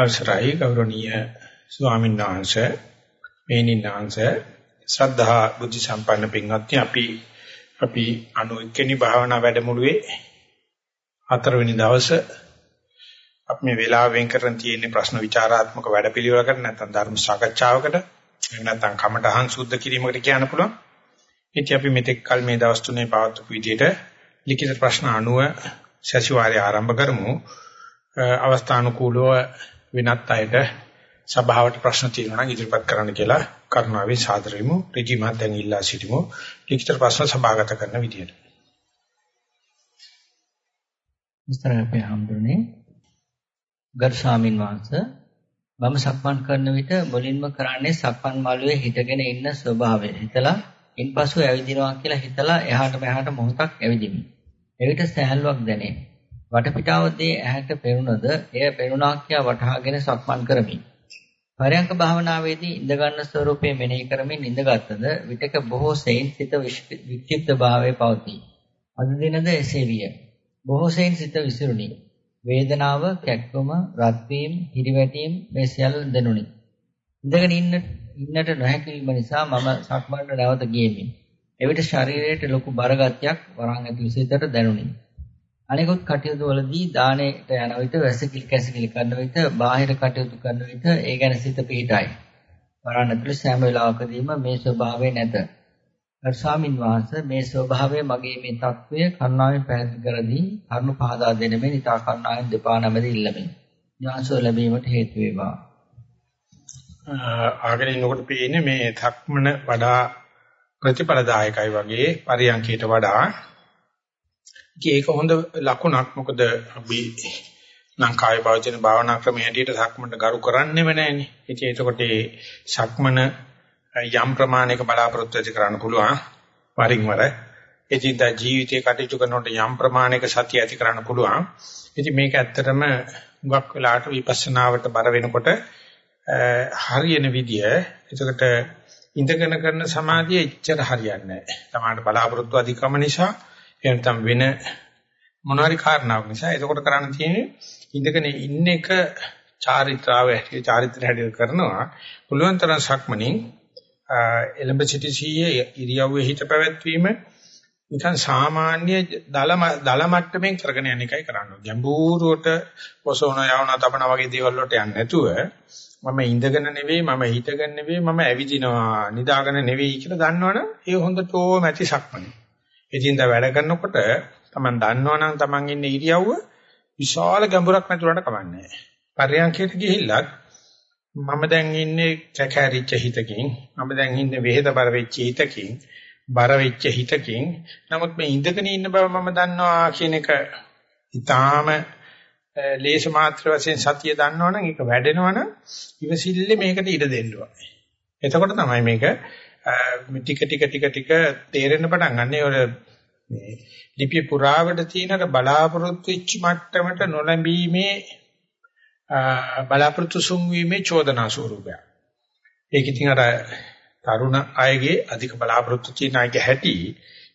අවසරයි ගෞරවනීය ස්වාමීන් වහන්සේ මේනින් වහන්සේ ශ්‍රද්ධා බුද්ධ සම්පන්න පින්වත්නි අපි අපි 91 වෙනි භාවනා වැඩමුළුවේ හතරවෙනි දවසේ අපි මේ වෙලාව වෙන් කරන් තියෙන ප්‍රශ්න විචාරාත්මක වැඩපිළිවෙලකට නැත්නම් ධර්ම සාකච්ඡාවකට එහෙම නැත්නම් කමඨහං සුද්ධ කිරීමකට කියන්න පුළුවන්. ඉතින් අපි මෙතෙක් කල මේ දවස් තුනේ පවත්වපු විදිහට ලිඛිත ප්‍රශ්න 90 සතිವಾರය ආරම්භ කරමු. අවස්ථානුකූලව වෙනත් අයට සභාවට ප්‍රශ්න තියෙනවා නම් ඉදිරිපත් කරන්න කියලා කරුණාවෙන් සාදර වෙමු. ඍජුමත් දැන් ඉල්ලා සිටිමු. ලිඛිත ප්‍රශ්න සභාගත කරන විදියට. විස්තර අපේ හම්බුනේ ගරු ස්වාමින් වහන්සේ මම සක්මන් කරන විට මුලින්ම කරන්නේ සක්මන් මළුවේ හිටගෙන ඉන්න ස්වභාවය. හිතලා ඉන්පසු ඇවිදිනවා කියලා හිතලා එහාට මෙහාට මොහොතක් ඇවිදිමි. එවිට සෑහලුවක් දැනේ. වටපිටාවදී ඇහැට පෙනුනද එය පෙනුණා කියා වටහාගෙන සක්මන් කරමි. පරයන්ක භාවනාවේදී ඉඳ ගන්න ස්වરૂපයේ මෙනෙහි කරමින් ඉඳගත්ද විටක බොහෝ සෙයින් සිත වික්ෂිප්ත භාවයේ පවතී. අද දිනද එසේ විය. බොහෝ සෙයින් සිත විසිරුණි. වේදනාව, කැක්කම, රත් වීම, හිරිවැටීම් මේ සියල්ල දැනුනි. ඉඳගෙන ඉන්න ඉන්නට නොහැකි වීම නිසා මම සක්මන්ට නැවත ගියෙමි. එවිට ශරීරයට ලොකු බරගතියක් වරන් ඇතුළු සිතට දැනුනි. අනෙකුත් කටයුතු වලදී දාණයට යන විට වැසිකිලි කැසිකිලි කරන විට බාහිර කටයුතු කරන විට ඒ ගැන සිත පිහිටයි. වරන් ඇතුළු සෑම වෙලාවකදීම මේ ස්වභාවය නැත. ගරු ස්වාමින් වහන්සේ මේ ස්වභාවය මගේ මේ తත්වය කරුණාවෙන් පැහැදිලි කර දී කරුණ පහදා දෙන මේ නිතා කරුණාවෙන් දෙපා නැමෙද ඉල්ලමි. ඥානසෝ ලැබීමට හේතු වේවා. ආගෙන ඉන්නකොට පේන්නේ මේ ධක්මන වඩා ප්‍රතිඵලදායකයි වගේ පරියන්කයට වඩා ඒක හොඳ ලකුණක් මොකද අපි ලංකාවේ පවතින භාවනා ක්‍රමයේ හැටියට සක්මන්ට ගරු කරන්නේම නැහෙනේ. ඉතින් එතකොට ඒ සක්මන යම් ප්‍රමාණයක බලාපොරොත්තු ඇති කරන්න පුළුවන් වරින් වර. එදිනදා ජීවිතේ කටයුතු කරනකොට යම් ප්‍රමාණයක සතිය ඇති කරන්න පුළුවන්. ඉතින් මේක ඇත්තටම හුඟක් වෙලාවට විපස්සනාවට බර වෙනකොට හරියන විදිය. එතකොට ඉඳගෙන කරන සමාධිය එච්චර හරියන්නේ නැහැ. තමාට බලාපොරොත්තු අධිකම නිසා එහෙනම් වෙන මොනවාරි කාරණාවක් නිසා එතකොට කරන්න තියෙන්නේ ඉඳගෙන ඉන්න එක චාරිත්‍රාව හැටියට චාරිත්‍ර හැටියට කරනවා පුළුවන් තරම් සක්මණින් එලඹ සිටි සීයේ ඉරියව්වේ හිත පැවැත්වීම නිකන් සාමාන්‍ය දල දල මට්ටමින් කරගෙන යන එකයි කරන්නේ. ගැඹුරුවට ඔසවන යවන තපන වගේ දේවල් වලට යන්නේ නැතුව මම ඉඳගෙන නෙවෙයි මම හිටගෙන නෙවෙයි මම ඇවිදිනවා නිදාගෙන නෙවෙයි කියලා දන්නවනම් ඒ හොඳටම ඇති සක්මනේ. එදින්දා වැඩ කරනකොට Taman දන්නවනම් Taman ඉන්නේ ඉරියව්ව විශාල ගැඹුරක් නැතුණට කමන්නේ නැහැ. පරියන්කයට ගිහිල්ලත් මම දැන් ඉන්නේ කැකෑරිච්ච හිතකින් මම දැන් ඉන්නේ වෙහෙත බර වෙච්ච හිතකින් බර වෙච්ච හිතකින් නමුත් මේ ඉඳගෙන ඉන්න බව මම දන්නවා කියන එක ඊටාම ලේස මාත්‍ර වශයෙන් සතිය දන්නවනම් ඒක වැඩෙනවනම් ඉවසිල්ලේ මේකට ඉඩ දෙන්න ඕනේ. එතකොට තමයි මේක ටික ටික ටික ටික තේරෙන්න පටන් ගන්න. ඒ මේ ලිපි පුරාවට තියෙන බලාපොරොත්තු වෙච්ච මට්ටමට නොලැබීමේ බලාපොරොත්තු සුන්වීමේ චෝදනා ස්වරූපය. ඒක ඉතින් අර තරුණ අයගේ අධික බලාපොරොත්තු තියෙන අයගේ හැටි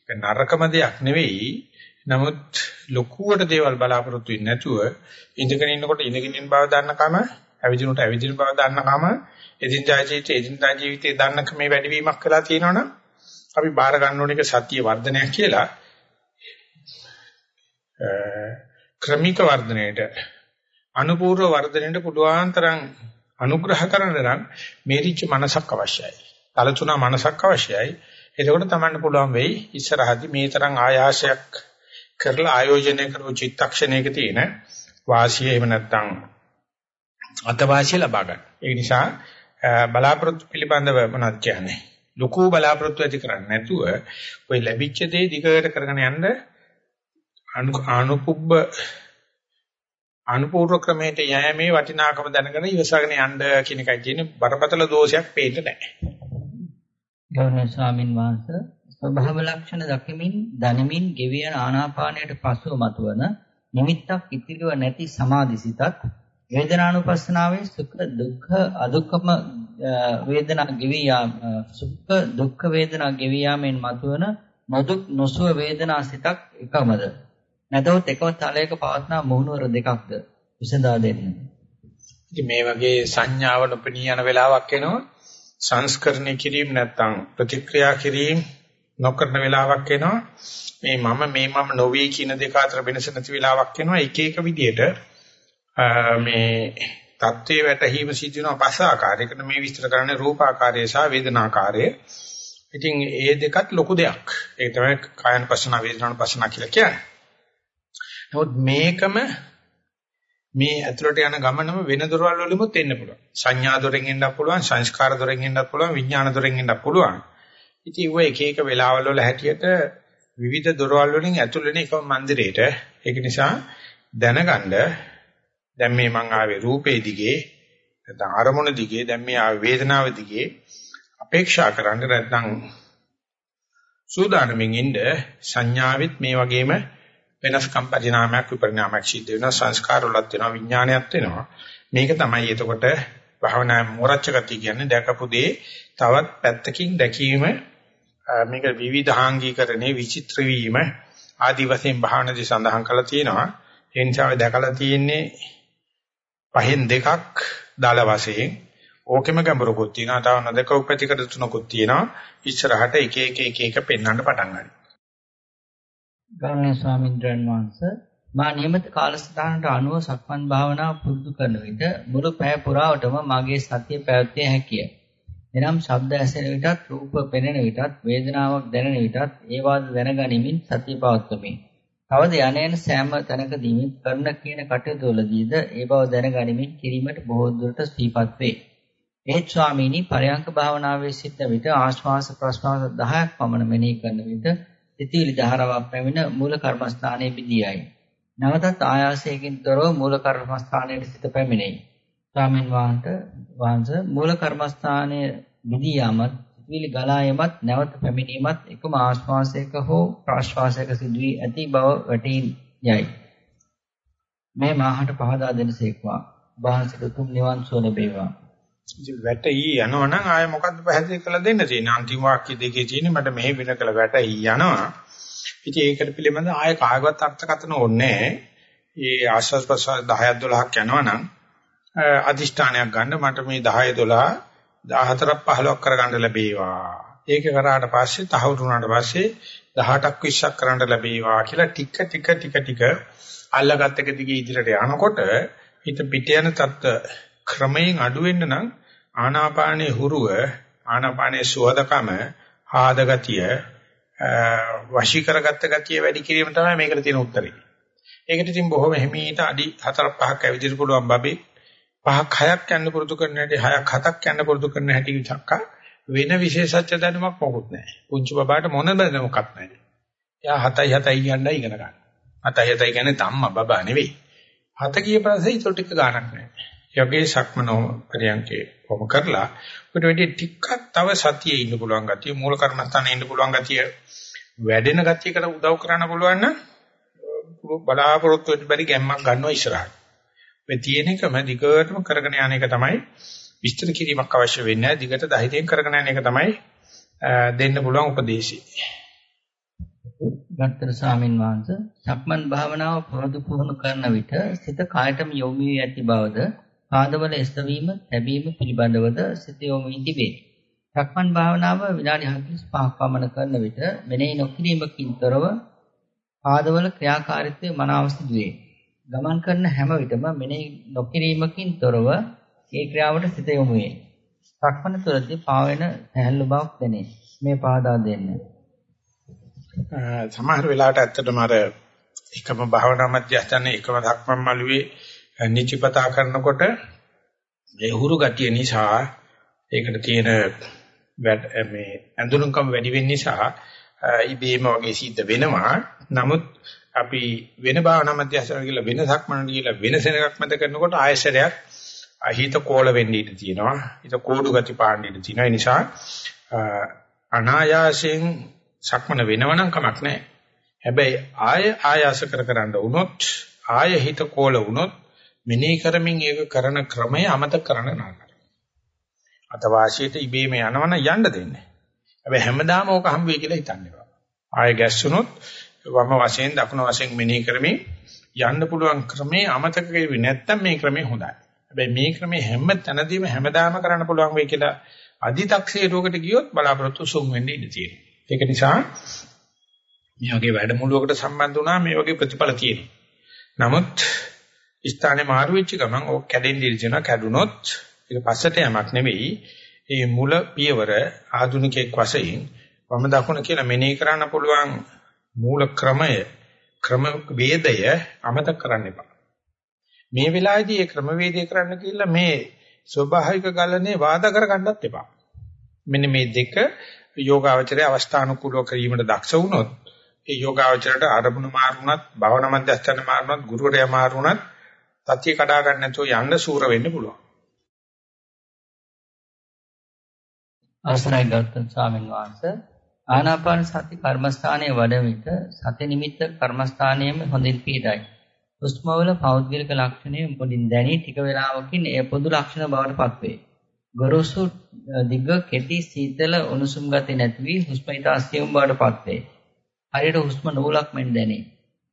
නරකම දෙයක් නෙවෙයි. නමුත් ලොකුවට දේවල් බලාපොරොත්තු වෙන්නේ නැතුව ඉඳගෙන ඉන්නකොට ඉඳගෙන ඉන්න බව දන්නකම, ඇවිදිනකොට ඇවිදින බව දන්නකම එදිනදා ජීවිතේ එදිනදා ජීවිතේ දන්න ක්‍රමේ වැඩිවීමක් වෙලා තියෙනවනම් අපි බාර ගන්න ඕන එක සත්‍ය වර්ධනයක් කියලා ක්‍රමික වර්ධනයේට අනුපූර්ව වර්ධනයේට පුළුවන් තරම් අනුග්‍රහ කරන්න නම් මේරිච්ච මනසක් අවශ්‍යයි. කලතුණා මනසක් අවශ්‍යයි. එතකොට තමන්න පුළුවන් වෙයි ඉස්සරහදී මේ තරම් ආයාසයක් කරලා ආයෝජනය කරපු චිත්තක්ෂණයක තියෙන වාසිය එහෙම නැත්නම් අතවාසිය ලබා ගන්න. ඒ නිසා බලාපොරොත්තු පිළිබඳව මොනවද කියන්නේ? ලොකු බලාපොරොත්තු ඇති කරන්නේ නැතුව ওই ලැබිච්ච දේ දිගට කරගෙන යන්න අනුකුබ්බ අනුපූර්ව ක්‍රමයට යෑමේ වටිනාකම දැනගෙන ඉවසගෙන යන්න කියන එකයි කියන්නේ බරපතල දෝෂයක් පේන්න නැහැ. ගෞරවනීය ස්වාමින් වහන්සේ ස්වභාව ලක්ෂණ දකිමින් දනමින් ගෙවියන ආනාපානයට පසුව මතුවන නිමිත්තක් ඉතිරිව නැති සමාධිසිතත් වේදනානුපස්සනාවේ සුඛ දුක්ඛ අදුක්ඛම වේදනා ගෙවි යාම සුඛ දුක්ඛ වේදනා ගෙවි යාමෙන් මතුවන නොදුක් නොසුව වේදනා සිතක් එකමද නැතහොත් එකම තලයක පවත්නා මුහුණුවර දෙකක්ද විසඳා දෙන්න. ඉතින් මේ වගේ සංඥාව නොපෙනී යන වෙලාවක් එනවා. සංස්කරණය කිරීම නැත්නම් ප්‍රතික්‍රියා කිරීම නොකරන වෙලාවක් එනවා. මේ මම මේ මම නොවේ කියන දෙක අතර වෙනස නැති වෙලාවක් එනවා. එක එක විදියට මේ தත්ත්වයේ වැටහීම සිදු වෙන පස ආකාරයකට මේ විස්තර කරන්නේ රූප ආකාරය සහ වේදනා ආකාරය. ඉතින් ඒ දෙකත් ලොකු දෙයක්. ඒක තමයි කායන පස්සන වේදනාන පස්සන කියලා කියන්නේ. නමුත් මේකම මේ ඇතුළට යන ගමනම වෙන දොරවල් වලිමුත් එන්න පුළුවන්. සංඥා දොරෙන් එන්නත් පුළුවන්, සංස්කාර දොරෙන් එන්නත් පුළුවන්, විඥාන දොරෙන් එන්නත් පුළුවන්. ඉතින් ඔය එක එක වෙලාවල් වල හැටියට විවිධ දොරවල් වලින් ඇතුල් වෙන එකම මන්දිරේට ඒක නිසා දැනගන්න දැන් මේ මං ආවේ රූපේ දිගේ නැත්නම් අරමුණ දිගේ දැන් මේ ආවේ වේදනාව දිගේ අපේක්ෂා කරන්න නැත්නම් සූදානමින් ඉන්න සංඥාවෙත් මේ වගේම වෙනස්කම් පරිණාමයක් විපරිණාමයක් සිද්ධ වෙනවා සංස්කාර වලත් වෙනවා විඥානයත් වෙනවා. මේක තමයි එතකොට භාවනා මොරච්ච ගතිය කියන්නේ දැකපු දේ තවත් පැත්තකින් දැකීම මේක විවිධාංගීකරණේ විචිත්‍ර වීම ආදි වශයෙන් භාවනාදී සඳහන් කරලා තියෙනවා. ඒ නිසා දැකලා තියෙන්නේ පහෙන් දෙකක් දාල වශයෙන් ඕකෙම ගැඹුරකුත් තියෙනවා තව නොදකව පැතිකඩ තුනකුත් තියෙනවා ඉස්සරහට එක එක එක එක පෙන්වන්න පටන් ගන්නවා ගෞරවනීය ස්වාමීන් වහන්සේ මා නියමිත කාලසටහනට අනුව සක්මන් භාවනාව පුරුදු කරන විට මුළු පැය පුරාවටම මගේ සතිය පැවැත්විය හැකිය. එනම් ශබ්ද ඇසෙන විටත් රූප පෙනෙන විටත් වේදනාවක් දැනෙන විටත් ඒවාද දැනගනිමින් සතිය පවත්වමි. තවද යන්නේන සෑම තැනකදීම කරන කියන කටයුතු වලදීද ඒ බව දැනගනිමින් කිරීමට බොහෝ දුරට සීපත් වේ. ඒත් ස්වාමීනි පරයන්ක භාවනාවේ සිටන විට ආශ්වාස ප්‍රශ්වාස 10ක් පමණ මෙනෙහි කරන විට සිතිවිලි ධාරාවක් පැමිණ මූල කර්මස්ථානයේ බිදියයි. නැවතත් ආයාසයෙන් තොරව මූල කර්මස්ථානයේ සිට පැමිණෙයි. ස්වාමීන් වහන්සේ මූල කර්මස්ථානයේ බිදී යාමත් සිතිවිලි ගලා යමත් නැවත පැමිණීමත් එකම ආශ්වාසයක හෝ ප්‍රාශ්වාසයක සිදුවී ඇති බව වැටී යයි. මේ මාහට පහදා දෙනසේක්වා. වහන්සේට තුන් නිවන් සුව ලැබේවා. වැටී යනවනම් ආය මොකද්ද පැහැදිලි කරලා දෙන්න තියෙන්නේ අන්තිම වාක්‍ය දෙකේ තියෙන්නේ මට මෙහෙ වෙන කළ වැටී යනවා ඉතින් ඒකට පිළිබඳ ආය කායවත් අර්ථකථන ඕනේ ඒ ආශ්වාස ප්‍රශ්වාස 10ක් 12ක් යනවනම් අදිෂ්ඨානයක් ගන්න මට මේ 10 12 14ක් 15ක් කරගන්න ලැබේවා ඒක කරාට පස්සේ තහවුරු වුණාට පස්සේ 18ක් 20ක් කරන්න ලැබේවා කියලා ටික ටික ටික ටික අල්ලගත් එක දිගේ ඉදිරියට යනකොට හිත පිට යන තත්ත්ව ක්‍රමයෙන් අඩු වෙන්න නම් ආනාපානයේ හුරුව ආනාපානයේ සුවදකම ආද ගතිය වශී කරගත්ත ගතිය වැඩි කිරීම තමයි මේකට තියෙන උත්තරේ. ඒකට ඉතින් බොහොම හිමීට අඩි 4 5ක් ඇවිදින්න පුළුවන් බබේ පහක් හයක් යන්න පුරුදු කරන හැටි හයක් හතක් යන්න පුරුදු කරන හැටි චක්කා වෙන විශේෂච්ච දැනුමක් මොකුත් නැහැ. පුංචි බබාට මොන දැනුමක් නැහැ. එයා 7යි 7යි කියන්නයි ඉගෙන ගන්න. 7යි 7යි කියන්නේ තම්මා බබා නෙවෙයි. 7 කිය ප්‍රසේ ඊට ටික ගාණක් නැහැ. යගේ සක්මනෝ පරියන්කේ කොම කරලා උඩ වෙඩි ටිකක් තව සතියේ ඉන්න පුළුවන් ගතිය මූල කර්මස්ථානේ ඉන්න පුළුවන් ගතිය වැඩෙන ගතියකට උදව් කරන්න පුළුවන් නම් බලාපොරොත්තු වෙන්න බැරි ගැම්මක් ගන්නවා ඉස්සරහට. මේ තියෙන එකම දිගටම කරගෙන යන එක තමයි විස්තර කිරීමක් අවශ්‍ය වෙන්නේ නැහැ. දිගට ධෛර්යයෙන් කරගෙන යන එක තමයි දෙන්න පුළුවන් උපදේශي. ගත්තර ස්වාමින් වහන්සේ සක්මන් භාවනාව පුරුදු පුහුණු කරන විට සිත කායටම යොමු වී ඇති බවද පාදවල එසවීම, තැබීම පිළිබඳවද සිත යොමු වී තිබේ. සක්මන් භාවනාව විනාඩි 45ක් පමණ කරන විට මෙනෙහි නොකිරීමකින් තොරව පාදවල ක්‍රියාකාරීත්වය මනාව සිදුවේ. ගමන් කරන හැම විටම මෙනෙහි නොකිරීමකින් තොරව ඒ ක්‍රියාවට සිත යොමු වේ. සක්මන තුළදී පාවෙන සැහැල්ලු බවක් දැනේ. මේ පාදා දෙන්න. සමහර වෙලාවට ඇත්තටම අර එකම භාවනා මධ්‍යස්ථානයේ එකම ධක්මන් මළුවේ නිචිපතා කරනකොට ඒ හුරු ගතිය නිසා ඒකට තියෙන මේ ඇඳුනුකම් වැඩි වෙන්න නිසා ඉබේම වගේ සිද්ධ වෙනවා. නමුත් අපි වෙන භාවනා මධ්‍යස්ථාන කියලා වෙන සක්මන කියලා වෙන සෙනගක් මත කරනකොට ආයශරයක් හිත කෝල වෙන්න ඉඩ තියෙනවා. හිත කෝඩු ගති පාන්න ඉඩ තියෙනවා. ඒ නිසා අනායාසයෙන් සක්මන වෙනවනම් කමක් නැහැ. හැබැයි ආය ආයාස කර කරන්න වුණොත් ආය හිත කෝල වුණොත් මෙනෙහි කරමින් ඒක කරන ක්‍රමය අමතක කරන්න නරකයි. අතවාසියට ඉබේම යනවනම් යන්න දෙන්නේ. හැබැයි හැමදාම ඕක හම් වෙයි කියලා හිතන්න එපා. ආය ගැස්සුනොත් වම වශයෙන් දකුණු වශයෙන් මෙනෙහි කරමින් යන්න පුළුවන් ක්‍රමේ අමතක කෙරුවේ නැත්තම් මේ ක්‍රමේ හොඳයි. හැබැයි මේ ක්‍රමේ හැම තැනදීම හැමදාම කරන්න පුළුවන් වෙයි කියලා අදි탁සේරුවකට ගියොත් බලාපොරොත්තු සුන් වෙන්න ඉඩ තියෙනවා. ඒක නිසා මේ වගේ වැඩමුළුවකට සම්බන්ධ වුණා මේ වගේ ප්‍රතිඵල තියෙනවා. නමුත් ස්ථානේ මාරු වෙච්ච ගමන් ඕක කැඩෙන්න ඉඩ තියෙනවා. කැඩුනොත් ඒක පස්සට යමක් නෙවෙයි. ඒ මුල පියවර ආධුනිකයෙක් වශයෙන් වම දකුණ කියලා මෙනෙහි කරන්න පුළුවන් මූල ක්‍රමය ක්‍රම වේදය අමතක කරන්න එපා. මේ වෙලාවේදී මේ ක්‍රමවේදය කරන්න කියලා මේ ස්වභාවික ගලනේ වාද කරගන්නත් එපා. මෙන්න මේ දෙක යෝගාවචරයේ අවස්ථානුකූලව කිරීමට දක්ෂ වුණොත් ඒ යෝගාවචරයට ආරමුණු මාරුණත් භවන මධ්‍යස්ථාන මාරුණත් ගුරුවරයා මාරුණත් සත්‍ය කඩා ගන්න නැතුව යන්න සූර වෙන්න පුළුවන්. අවසරයි ගෞතම ස්වාමීන් වහන්සේ ආනාපාන සති කර්මස්ථානයේ වඩ විට සති නිමිත්ත කර්මස්ථානයේම හොඳින් පීඩයි. හුස්මවල පෞද්ගලික ලක්ෂණය මුලින් දැනි ටික වේලාවකින් එය පොදු ලක්ෂණ බවට පත්වේ. ගොරෝසු දිග්ග කෙටි සීතල උණුසුම් ගති නැති වී හුස්ම ඊට අස්තියම් බවට පත්වේ. හරියට හුස්ම නූලක් මෙන් දැනේ.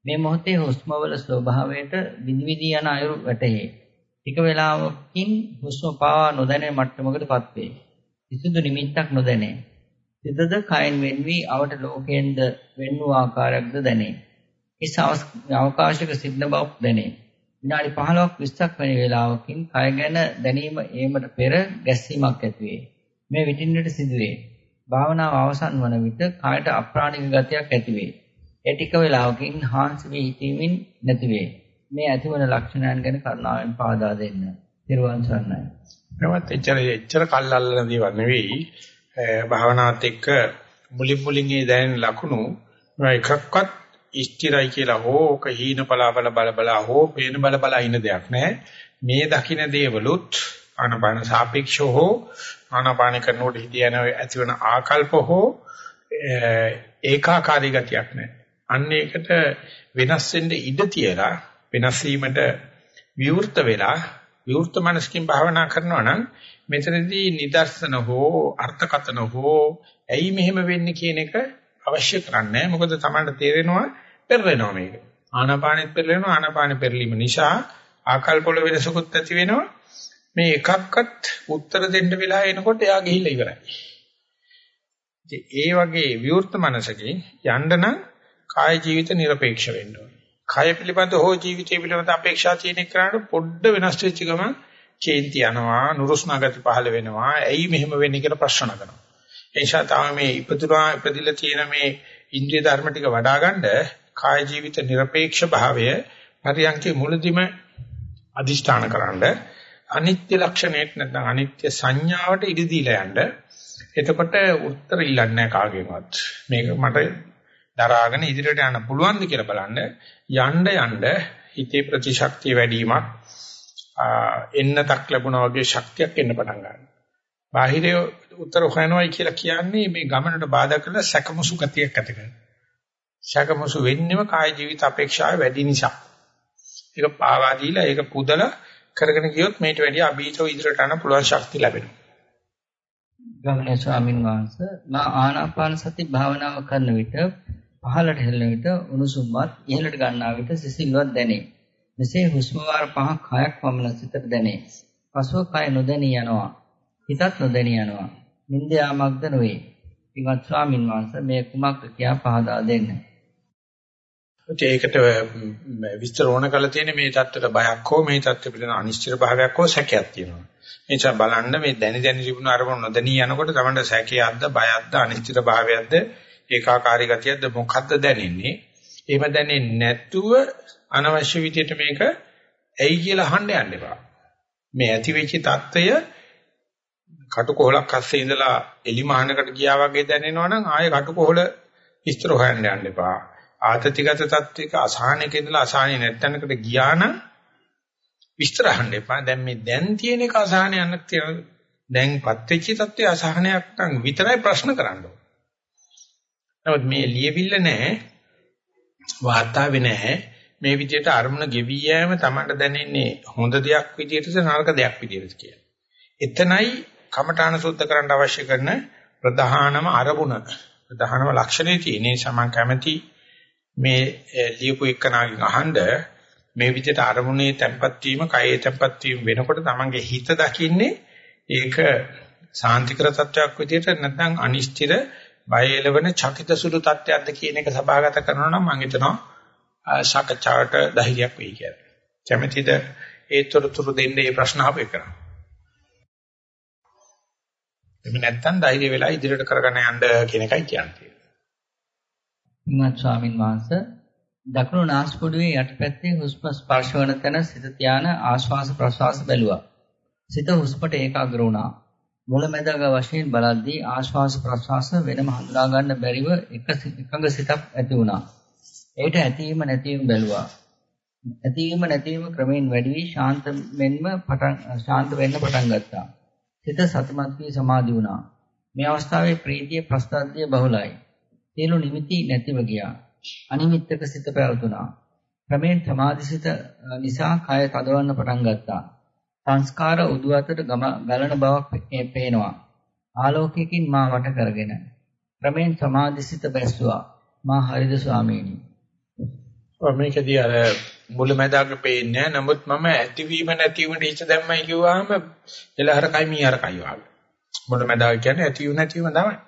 මේ මොහොතේ හුස්මවල ස්වභාවයට විනිවිද යන අයුරු වැටහේ. ටික වේලාවකින් හුස්ම පාවා නොදැනෙන මට්ටමකට පත්වේ. කිසිදු නිමිත්තක් නොදැනේ. සිතද කයෙන් වෙන් වී අවට ලෝකයෙන්ද වෙන් වූ ආකාරයක්ද දැනේ. හිස් අවකාශයක සිටින බවක් දැනේ. විනාඩි 15ක් 20ක් වැනි වේලාවකින් කය ගැන දැනීම ඒමට පෙර ගැස්සීමක් ඇතිවේ. මේ විටින් විට සිදුවේ. භාවනාව අවසන් වන විට කයට අප්‍රාණික ගතියක් ඇතිවේ. ඒ ටික වේලාවකින් හාන්සි වී හිතීමින් නැතිවේ. මේ ඇතිවන ලක්ෂණයන් ගැන කරුණාවෙන් පාදා දෙන්න. ත්‍රිවන් සරණයි. නමුත් එච්චර එච්චර කල්ලාල්ලන දේවල් නෙවෙයි. භාවනාවත් එක්ක මුලින් මුලින් ඒ දැනෙන ලකුණු එකක්වත් ඉෂ්ටිරයි කියලා හෝ ඕක හීන බලාබල බල බලා හෝ පේන බල බලා ඉන්න දෙයක් නෑ. මේ දකින්න දේවලුත් ආනපාන සාපේක්ෂව හෝ ආනපාන කරනකොට හිතයන ඇතිවන ආකල්ප හෝ ඒකාකාරී ගතියක් නෑ. අන්න ඒකට වෙනස් වෙන්න ඉඩ තියලා වෙනස් වීමට විවෘත වෙලා විවෘත මනසකින් භාවනා කරනවා නම් මෙතනදී නිදර්ශන හෝ අර්ථකතන හෝ ඇයි මෙහෙම වෙන්නේ කියන එක අවශ්‍ය කරන්නේ මොකද Tamanට තේරෙනවා පෙරලෙනවා මේක. ආනාපානෙත් පෙරලෙනවා ආනාපානෙ පෙරලීම නිසා ආකල්ප වල වෙනසකුත් ඇති වෙනවා. මේ එකක්වත් උත්තර දෙන්න වෙලා එනකොට එයා ගිහිල්ලා ඉවරයි. ඒ වගේ විවෘත මනසකින් යන්න නම් කාය ජීවිත নিরপেক্ষ වෙන්න ඕනේ. කාය පිළිබඳ හෝ ජීවිතය පිළිබඳ අපේක්ෂා තියෙන එකට පොඩ්ඩ වෙනස් වෙච්ච ගමන් කේන්ති යනවා, නුරුස්නා ගති පහළ වෙනවා. ඇයි මෙහෙම වෙන්නේ කියලා ප්‍රශ්න කරනවා. ඒ නිසා තමයි මේ ඉපදුනා ඉපදිලා තියෙන මේ ඉන්ද්‍රිය ධර්ම ටික වඩා ගන්න කාය ජීවිත নিরপেক্ষ භාවය පරියන්කේ මුලදිම අදිෂ්ඨාන කරන්න අනිත්‍ය ලක්ෂණයට නැත්නම් අනිත්‍ය සංඥාවට ඉඩ දීලා යන්න එතකොට උත්තර ඉල්ලන්නේ කාගෙන්වත් මේක මට දරාගෙන ඉදිරියට යන්න පුළුවන්ද කියලා බලන්න යන්න යන්න හිතේ ප්‍රතිශක්තිය වැඩිවීමක් එන්නතක් ලැබුණා වගේ ශක්තියක් එන්න පටන් ගන්නවා. බාහිරේ උත්තර හොයනවායි කියලා කියන්නේ මේ ගමනට බාධා කරන සැකමසු ගතියක් ඇති කරනවා. සැකමසු වෙන්නෙම කාය ජීවිත අපේක්ෂාව වැඩි නිසා. ඒක පාවා දීලා ඒක පුදලා කරගෙන ගියොත් මේට වැඩිය අභීතව ඉදිරියට යන්න පුළුවන් ශක්තිය ලැබෙනවා. ගෞරවනීය ස්වාමින් වහන්සේ මා ආනාපාන සති භාවනාව කරන විට පහළට හෙළන විට උණුසුම්වත් ඉහළට ගන්නා විට සිසිල්වත් දැනේ. මෙසේ හුස්ම වාර පහක් හයක් පමණ සිතට දැනේ. පසුව කය නොදැනී යනවා. හිතත් නොදැනී යනවා. නිින්ද යාමක්ද නොවේ. ඉවත් ස්වාමින් වහන්සේ මේ කුමක්ද කියා පහදා දෙන්න. ඒකට විස්තර ඕන කරලා තියෙන්නේ මේ தත්ත්වයට බයක් හෝ මේ தත්ත්ව පිළිබඳ අනිශ්චිත භාවයක් හෝ සැකයක් තියෙනවා. ඒ නිසා බලන්න මේ දැනි දැනි තිබුණ අරමුණ නොදැනී යනකොට තමයි සැකයක්ද බයක්ද අනිශ්චිත භාවයක්ද ඒකාකාරී ගතියක්ද මොකක්ද දැනෙන්නේ? එහෙම දැනෙන්නේ නැතුව අනවශ්‍ය විදියට මේක ඇයි කියලා අහන්න යන්න එපා. මේ ඇති වෙච්ච தত্ত্বය කටුකොහලක් අස්සේ ඉඳලා එලිමහනකට ගියා වගේ දැනෙනවනම් ආයෙ කටුකොහල විස්තර හොයන්න යන්න එපා. ආතතිගත තත්ත්වික අසහනයක ඉඳලා අසහනේ නැත්තනකට ගියා නම් විස්තර අහන්න එපා. දැන් මේ දැන් තියෙන එක අසහනයක් දැන්පත් වෙච්ච தත්ත්වයේ අසහනයක් නම් විතරයි ප්‍රශ්න කරන්න ඕන. නමුත් මේ ලියවිල්ල නැහැ. වාතාවේ නැහැ. මේ විදිහට අරමුණ ගෙවි යෑම තමයි දැනෙන්නේ හොඳ දෙයක් විදිහටද නරක දෙයක් විදිහටද කියලා. එතනයි කමඨාන සුද්ධ කරන්න අවශ්‍ය කරන ප්‍රධානම අරමුණ ප්‍රධානම ලක්ෂණේ තියෙන්නේ සමන් කැමැති මේ ලියපු එක්කනාගෙන් අහන්න මේ විදිහට අරමුණේ තැම්පත් වීම, කයේ තැම්පත් වීම වෙනකොට තමන්ගේ හිත දකින්නේ ඒක සාන්තිකර තත්වයක් විදිහට නැත්නම් අනිශ්චිත බය එළවෙන චකිත සුළු තත්ත්වයක්ද කියන එක සභාගත කරනවා නම් මම හිතනවා සාකච්ඡාවට ධෛර්යයක් වෙයි කියලා. කැමැතිද ඒතරතුරු දෙන්නේ මේ ප්‍රශ්න අහපු එක. එහෙම නැත්නම් ධෛර්ය වෙලා ඉදිරියට කරගෙන යන්න කියන එකයි කියන්නේ. ඉමත් ස්වාමින් වහන්සේ දකුණු නාස්පුඩුවේ යටිපැත්තේ හුස්ම ස්පර්ශ වන තැන සිත ධාන ආශ්වාස ප්‍රශ්වාස බැලුවා. සිත හුස්මට ඒකාග්‍ර වුණා. මුලැමැදග වශයෙන් බලද්දී ආශ්වාස ප්‍රශ්වාස වෙනම හඳුනා ගන්න බැරිව එක එකඟ සිතක් ඇති වුණා. ඒට ඇතිවීම නැතිවීම බැලුවා. ඇතිවීම නැතිවීම ක්‍රමයෙන් වැඩි වී ශාන්ත වෙන්න පටන් ශාන්ත වෙන්න පටන් ගත්තා. සිත සතිමත් වී සමාධි වුණා. මේ අවස්ථාවේ ප්‍රීතිය ප්‍රස්තාද්‍ය බහුලයි. සියලු නිමිති නැතිව ගියා. අනිමිත්තක සිත පැවතුණා. ක්‍රමයෙන් සමාධිසිත නිසා කය තදවන්න පටන් ගත්තා. සංස්කාර උදු අතට ගලන බවක් පේනවා. ආලෝකයකින් මා වට කරගෙන ක්‍රමෙන් සමාධිසිත බැස්සුවා. මා හරිද ස්වාමීනි. ඔය මේකදී අර මුලැමැදාක පේන්නේ නමුත් මම ඇතිවීම නැතිවීමට හිත දැම්මයි කිව්වහම එලහරකයි මීහරකයි වගේ. මුලැමැදාක කියන්නේ ඇතිවීම නැතිවීම තමයි.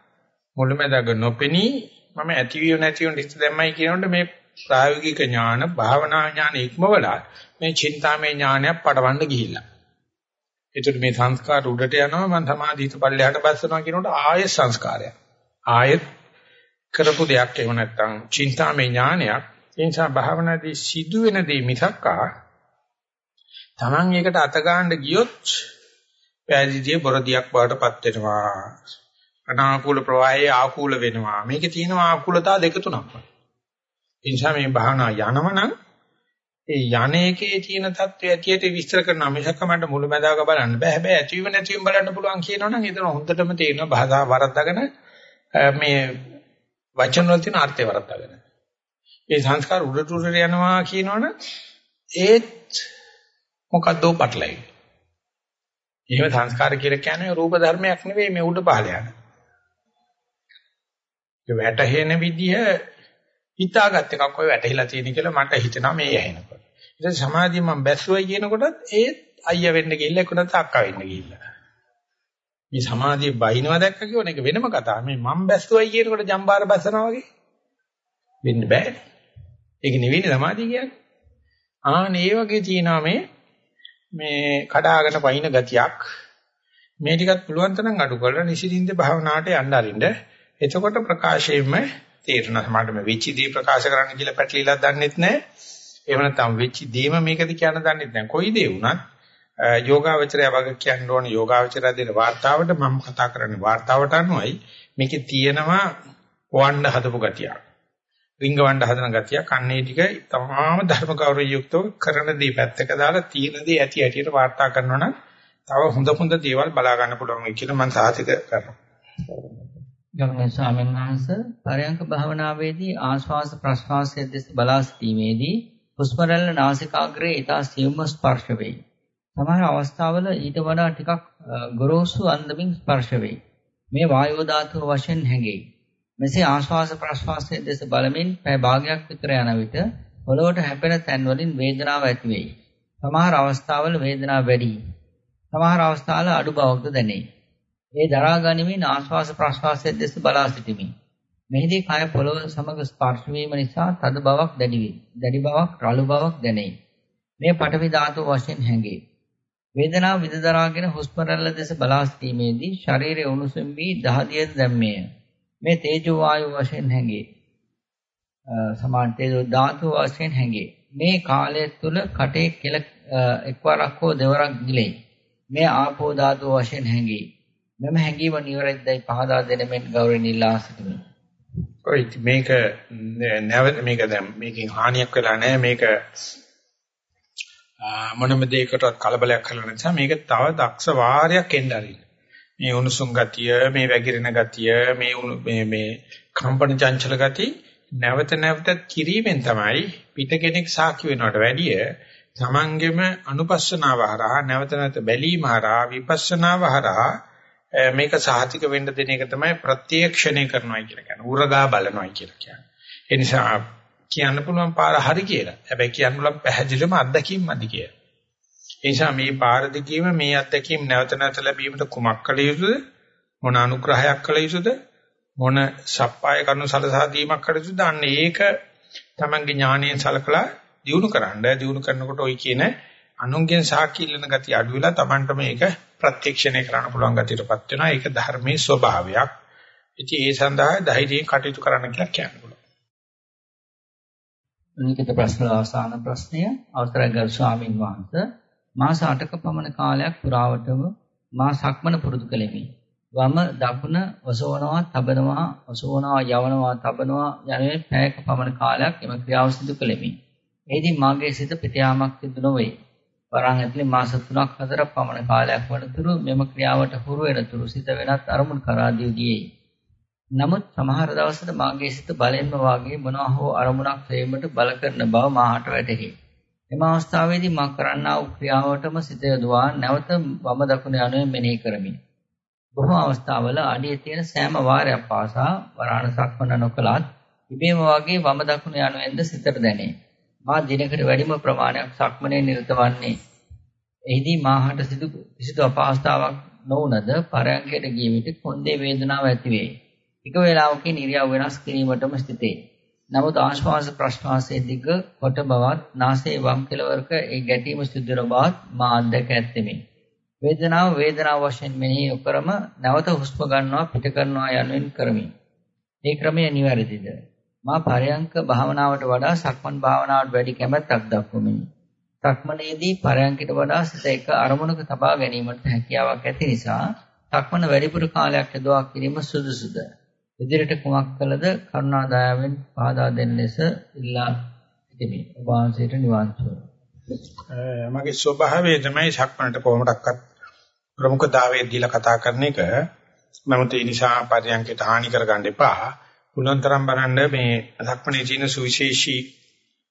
මුලැමැදාක නොපෙනී මම ඇතිවීම නැතිවීමට හිත දැම්මයි කියනකොට මේ ප්‍රායෝගික ඥාන භාවනා ඥාන ඉක්මවලා මේ චින්තාමය ඥානයක් පටවන්න ගිහිල්ලා. ඒතර මේ සංස්කාර උඩට යනවා මම සමාධිත පල්ලෙහාට බස්සනවා කියනකොට ආයෙත් සංස්කාරයක්. ආයෙත් කරපු දෙයක් එහෙම නැත්නම් චින්තාමය ඥානයක්. ඒ නිසා භාවනාදී සිදුවෙන දේ මිසක්කා Taman එකට අත ගන්න ගියොත් පෑදීදී බොරදියක් බවටපත් වෙනවා. අනාකූල ප්‍රවාහයේ ආකූල වෙනවා. මේකේ තියෙනවා ආකූලතා දෙක තුනක්. ඒ නිසා මේ භාවනා යනවනම් ඒ යන්නේකේ තියෙන தත්ත්වය ඇටියට විස්තර කරනවා මිසක මට මුලැමැදාක බලන්න බෑ. හැබැයි ඇතිවීම නැතිවීම බලන්න පුළුවන් කියනවනම් එතන හොඳටම තේරෙනවා භාෂාව වරද්දාගෙන මේ වචන වල තියෙන අර්ථය වරද්දාගෙන. ඒ සංස්කාර උඩට උඩට යනවා කියනවනම් ඒත් මොකද්දෝ පටලයි. එහෙම සංස්කාර කියලා කියන්නේ රූප ධර්මයක් නෙවෙයි මේ උඩ පහළ යන. ඒ වැටහෙන විදිහ හිතාගත් එකක් ඔය වැටහිලා තියෙන කියලා මට හිතෙනවා මේ ඇහෙනකොට. ඉතින් සමාධිය මම බැස්සුවයි කියනකොටත් ඒත් අයියා වෙන්න ගිහිල්ලා එක්කනත් අක්කා වෙන්න ගිහිල්ලා. මේ සමාධිය බහිනවා දැක්ක කියවන එක වෙනම කතාවක්. මේ මම බැස්සුවයි කියනකොට ජම්බාර බැස්සනවා වගේ වෙන්න බෑ. ඒක නෙවෙයි සමාධිය කියන්නේ. ආන් ඒ වගේ තියෙනවා මේ මේ කඩාගෙන පයින් ගතියක්. මේ ටිකත් පුළුවන් තරම් අඩු කරලා නිසින්ින්ද භාවනාවට යන්න අරින්න. එතකොට ප්‍රකාශයෙන්ම තේරෙනවා සමහරට මේ වෙච්ච දේ ප්‍රකාශ කරන්න කියලා පැටලිලා දන්නෙත් නැහැ. එහෙම නැත්නම් වෙච්ච දේම මේකද කියන දන්නේ නැහැ. කොයි දේ වුණත් යෝගාවචරය වගේ කියන්න ඕන යෝගාවචරය දෙන වார்த்தාවට මම කතා කරන්නේ වார்த்தාවට අනුවයි මේකේ තියෙනවා වණ්ඩ හදපු ගතියක්. රිංගවණ්ඩ හදන ගතියක් අන්නේ ටික තමාම ධර්ම කෞරේ යුක්තව කරන දේ පැත්තක දාලා තියෙන දේ ඇති ඇටියට වார்த்தා කරනවා නම් තව හොඳ හොඳ දේවල් බලා ගන්න පුළුවන් කියලා මම සාතික කරනවා. ගෞරවනීය ස්වාමීන් වහන්සේ පරයන්ක භාවනාවේදී ආශ්වාස ප්‍රශ්වාසයේ දෙස බලා සිටීමේදී හුස්ම රැල්ල නාසිකාග්‍රයේ ඊතා සියුම්ව ස්පර්ශ වෙයි. සමහර අවස්ථාවල ඊට වඩා ටිකක් ගොරෝසු අන්දමින් ස්පර්ශ වෙයි. මේ වායෝ ධාතුව වශයෙන් හැඟෙයි. මෙසේ ආශ්වාස ප්‍රශ්වාසයේ දෙස බලමින් පැය භාගයක් විතර යන විට පොළොවට හැපෙන තැන් වලින් වේදනාවක් ඇති වෙයි. සමහර අවස්ථාවල වේදනාව වැඩි. සමහර අවස්ථාවල අඩු බවක්ද දැනේ. ඒ දරා ගනිමින් ආශ්වාස ප්‍රශ්වාසයේ දෙස බලා සිටිමි. මෙහිදී කය පොළව සමග ස්පර්ශ වීම නිසා තද බවක් දැඩි වේ. දැඩි බවක් රළු බවක් දැනේ. මේ පටවි ධාතු වශයෙන් හැඟේ. වේදනාව විද දරාගෙන හුස්ම රැල්ල දෙස බලා සිටීමේදී ශරීරයේ උණුසුම් වී දහදියද දැම්මේය. මේ තේජෝ වායු වශයෙන් හැඟේ. සමාන තේජෝ ධාතු වශයෙන් හැඟේ. මේ කාලය තුල කටේ කෙල එක්වරක් හෝ දෙවරක් ගිලේ. මේ ආපෝ ධාතු වශයෙන් හැඟේ. මෙම හැඟීම නිවැරදිදයි පහදා දෙන මෙන් ගෞරවණීය ඉල්ලා සිටිමි. ඔය මේක නැවත මේක දැන් මේකෙන් හානියක් වෙලා නැහැ මේක මොනම දෙයකටවත් කලබලයක් කරලා නැත්නම් මේක තව දක්ෂ වාරයක් එන්න ආරින්න. මේ උණුසුම් ගතිය, මේ වැగిරෙන ගතිය, මේ මේ මේ කම්පන චංචල ගති නැවත නැවතත් කිරීමෙන් තමයි පිට කෙනෙක් සාක්ෂි වෙනවට වැඩිය තමන්ගෙම අනුපස්සනාව හරහා නැවත නැවත බැලීම හරහා විපස්සනාව හරහා මේක සාහිතික වෙන්න දෙන එක තමයි ප්‍රත්‍යක්ෂණය කරනවා කියලා කියන්නේ. උරගා බලනවා කියලා කියන්නේ. ඒ නිසා කියන්න පුළුවන් පාර හරි කියලා. හැබැයි කියන්න පුළුවන් පැහැදිලිවම අත්දැකීම් මදි කියලා. ඒ නිසා මේ පාර දිගීම මේ අත්දැකීම් නැවත නැවත ලැබීමට කුමක් කළ යුතුද? මොන අනුග්‍රහයක් කළ යුතුද? මොන සප්පාය කරනු සලසා දීමක් කළ යුතුද? අන්න ඒක තමන්ගේ ඥාණයෙන් සලකලා දිනු කරන්න. දිනු කරනකොට ওই කියන අනුන්ගෙන් සාකි ඉල්ලන ගතිය අඩු වෙලා තමන්ට මේක ප්‍රත්‍යක්ෂණය කරන්න පුළුවන් ගතියටපත් වෙනවා. ඒක ධර්මයේ ස්වභාවයක්. ඉතින් ඒ සඳහා ධෛර්යයෙන් කටයුතු කරන්න කියලා කියන්න පුළුවන්. ලිඛිත ප්‍රශ්න අවසාන ප්‍රශ්නය අවසරයි ගරු ස්වාමින් වහන්සේ මාස 8ක පමණ කාලයක් පුරාවටම මා සක්මන පුරුදු කළෙමි. වම දකුණ ඔසවනවා, තබනවා, ඔසවනවා, යවනවා, තබනවා යනුවෙන් පැයක පමණ කාලයක් එම ක්‍රියාව සිදු කළෙමි. එෙහිදී මාගේ සිත පිටයාමක් සිදු නොවේ. වරන් ඇතුලේ මාස 3ක් 4ක් පමණ කාලයක් වනතුරු මෙම ක්‍රියාවට හුරු වෙනතුරු සිත වෙනත් අරමුණු කරා දී ගියේ. නමුත් සමහර දවසට මාගේ සිත බලෙන්ම වාගේ මොනවා හෝ අරමුණක් ප්‍රේමයට බල කරන බව මාහට වැටහි. එම අවස්ථාවේදී මා කරන්නා වූ ක්‍රියාවටම සිත යොදවා නැවත වම දකුණ යනුවෙන් මෙනෙහි කරමි. බොහෝ අවස්ථාවල අඩියේ තියෙන සෑම වාරයක් පාසා වරාණ සක්මන නොකලත් ඉබේම වාගේ වම දකුණ යනුවෙන්ද සිතට දැනේ. මා දිනකට වැඩිම ප්‍රමාණයක් සක්මනේ නිරත වන්නේ. එහිදී මාහට සිදු කිසිදු අපහසුතාවක් නොවුනද පරයන්කයට ගිය විට කොන්දේ වේදනාවක් ඇති වේ. එක වේලාවකින් ඉරියව් වෙනස් කිරීමටම සිටේ. නමුත් ආශ්වාස ප්‍රශ්වාසයේ දිග කොට බවත් නාසයේ වම් කෙළවරක ඒ ගැටීම සිදු වන බවත් මා අත්දැක ඇත්තෙමි. වේදනාව වේදනාව වශයෙන් මෙනෙහි නොකරම නැවත හුස්ම ගන්නවා පිට කරනවා යනුවෙන් කරමි. මේ ක්‍රමය නිවැරදිද? මා පරයන්ක භාවනාවට වඩා සක්මන් භාවනාවට වැඩි කැමැත්තක් දක්වමි. සක්මනේදී පරයන්කට වඩා සිත එක අරමුණක තබා ගැනීමට හැකියාවක් ඇති නිසා සක්මන වැඩිපුර කාලයක් යොදවා කිරීම සුදුසුද? ඉදිරියට කුමක් කළද කරුණා දයාවෙන් පහදා දෙන්න ලෙස ඉල්ලා සිටිමි. ඔබ වහන්සේට නිවන් සුව. මගේ ස්වභාවය තමයි සක්මනට කොහොමඩක්වත් ප්‍රමුඛතාවයේ දීලා කතා කරන එක. නමුත් ඒ නිසා පරියන්කයට හානි කරගන්න එපා. පුළුවන් තරම් බලන්න මේ සක්මනේ තියෙන සුවිශේෂී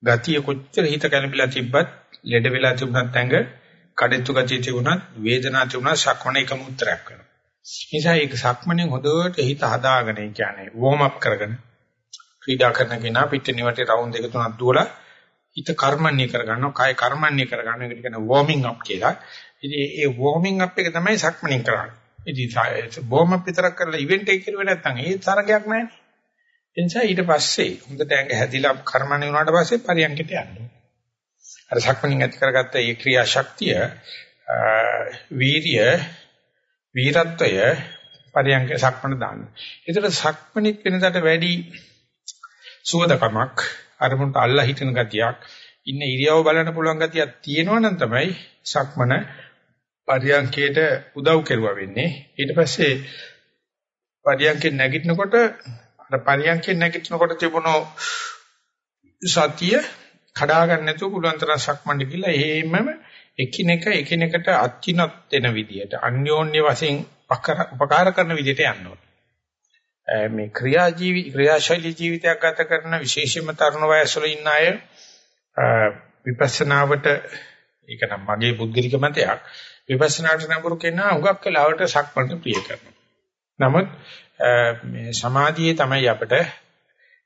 ගතිය කොච්චර හිත කැළඹිලා තිබ්බත් ලෙඩ වෙලා තිබුණත් ඇඟ කඩਿੱතු ගතිය තිබුණත් වේදනාවක් තිබුණත් සක්මන එකම උත්තරයක් වෙනවා. නිසා ඒක සක්මණෙන් හොඳට හිත හදාගෙන කියන්නේ වෝම් අප් කරගෙන ක්‍රීඩා කරන කෙනා පිටින් වටේ රවුන්ඩ් දෙක තුනක් දුවලා හිත කර්මන්නේ කරගන්නවා කය කර්මන්නේ කරගන්න එකට කියන වෝමින් අප් කියලා. ඉතින් ඒ වෝමින් අප් එක තමයි සක්මණෙන් කරන්නේ. ඉතින් වෝම් අප් විතරක් කරලා ඉවෙන්ට් එක කරුවේ නැත්නම් ඒ තරගයක් නැහැ. ඒ නිසා ඊට පස්සේ හොඳට ඇඟ හැදිලා කර්මන්නේ වුණාට පස්සේ පරියන්කට යන්න. අර සක්මණෙන් ඇති කරගත්ත ඒ ක්‍රියා ශක්තිය වීර්ය වීරත්වය පරියංග සක්මණ දාන්න. ඒතර සක්මණිත් වෙනදාට වැඩි සුවදකමක් අරමුණට අල්ලා හිටින ගතියක් ඉන්න ඉරියව බලන්න පුළුවන් ගතියක් තියෙනවා නම් තමයි සක්මණ පරියංගයට උදව් කෙරුවා වෙන්නේ. ඊට පස්සේ පරියංගෙන් නැගිටිනකොට අර පරියංගෙන් නැගිටිනකොට තිබුණු සතිය කඩා ගන්න නැතුව පුළුවන් තරම් සක්මණේ කියලා එහෙමම එකිනෙක එකිනෙකට අත්චිනත් වෙන විදියට අන්‍යෝන්‍ය වශයෙන් උපකාර කරන විදියට යන්න ඕනේ. මේ ක්‍රියාජීවි ක්‍රියාශෛලී ජීවිතයක් ගත කරන විශේෂයෙන්ම තරුණ වයසවල ඉන්න අය විපස්සනාවට ඒක නම් මගේ පුද්ගලික මතයක් විපස්සනාට නඹුරු කෙනා හුඟක් කාලවට සක්මණට ප්‍රිය කරනවා. නමුත් මේ සමාධියේ තමයි අපිට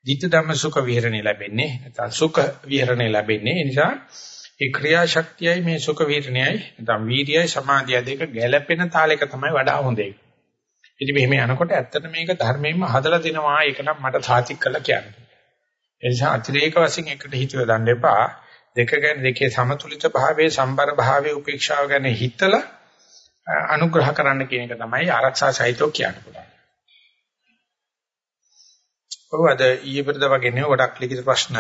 ධිට ධම්ම සුඛ විහරණය ලැබෙන්නේ නැත්නම් සුඛ විහරණය ලැබෙන්නේ. ඒ නිසා ඒ ක්‍රියාශක්තියයි මේ සුඛ වීර්ණයයි නැත්නම් වීර්යයි සමාධිය දෙක ගැළපෙන තාලයක තමයි වඩා හොඳ එක. ඉතින් මෙහෙම යනකොට ඇත්තට මේක ධර්මයෙන්ම හදලා දෙනවා ඒක නම් මට සාතික් කළා කියන්නේ. ඒ නිසා අතිරේක වශයෙන් එකට හිතුව දන්න එපා. දෙක ගැන දෙකේ සමතුලිත භාවයේ සම්බර භාවයේ උපේක්ෂාව ගැන හිතලා අනුග්‍රහ කරන්න කියන එක තමයි ආරක්ෂා සහිතව කියන්න පුළුවන්. ඔව් අද ඊයේ පෙරද වගේ නේ ගොඩක් ලිඛිත ප්‍රශ්න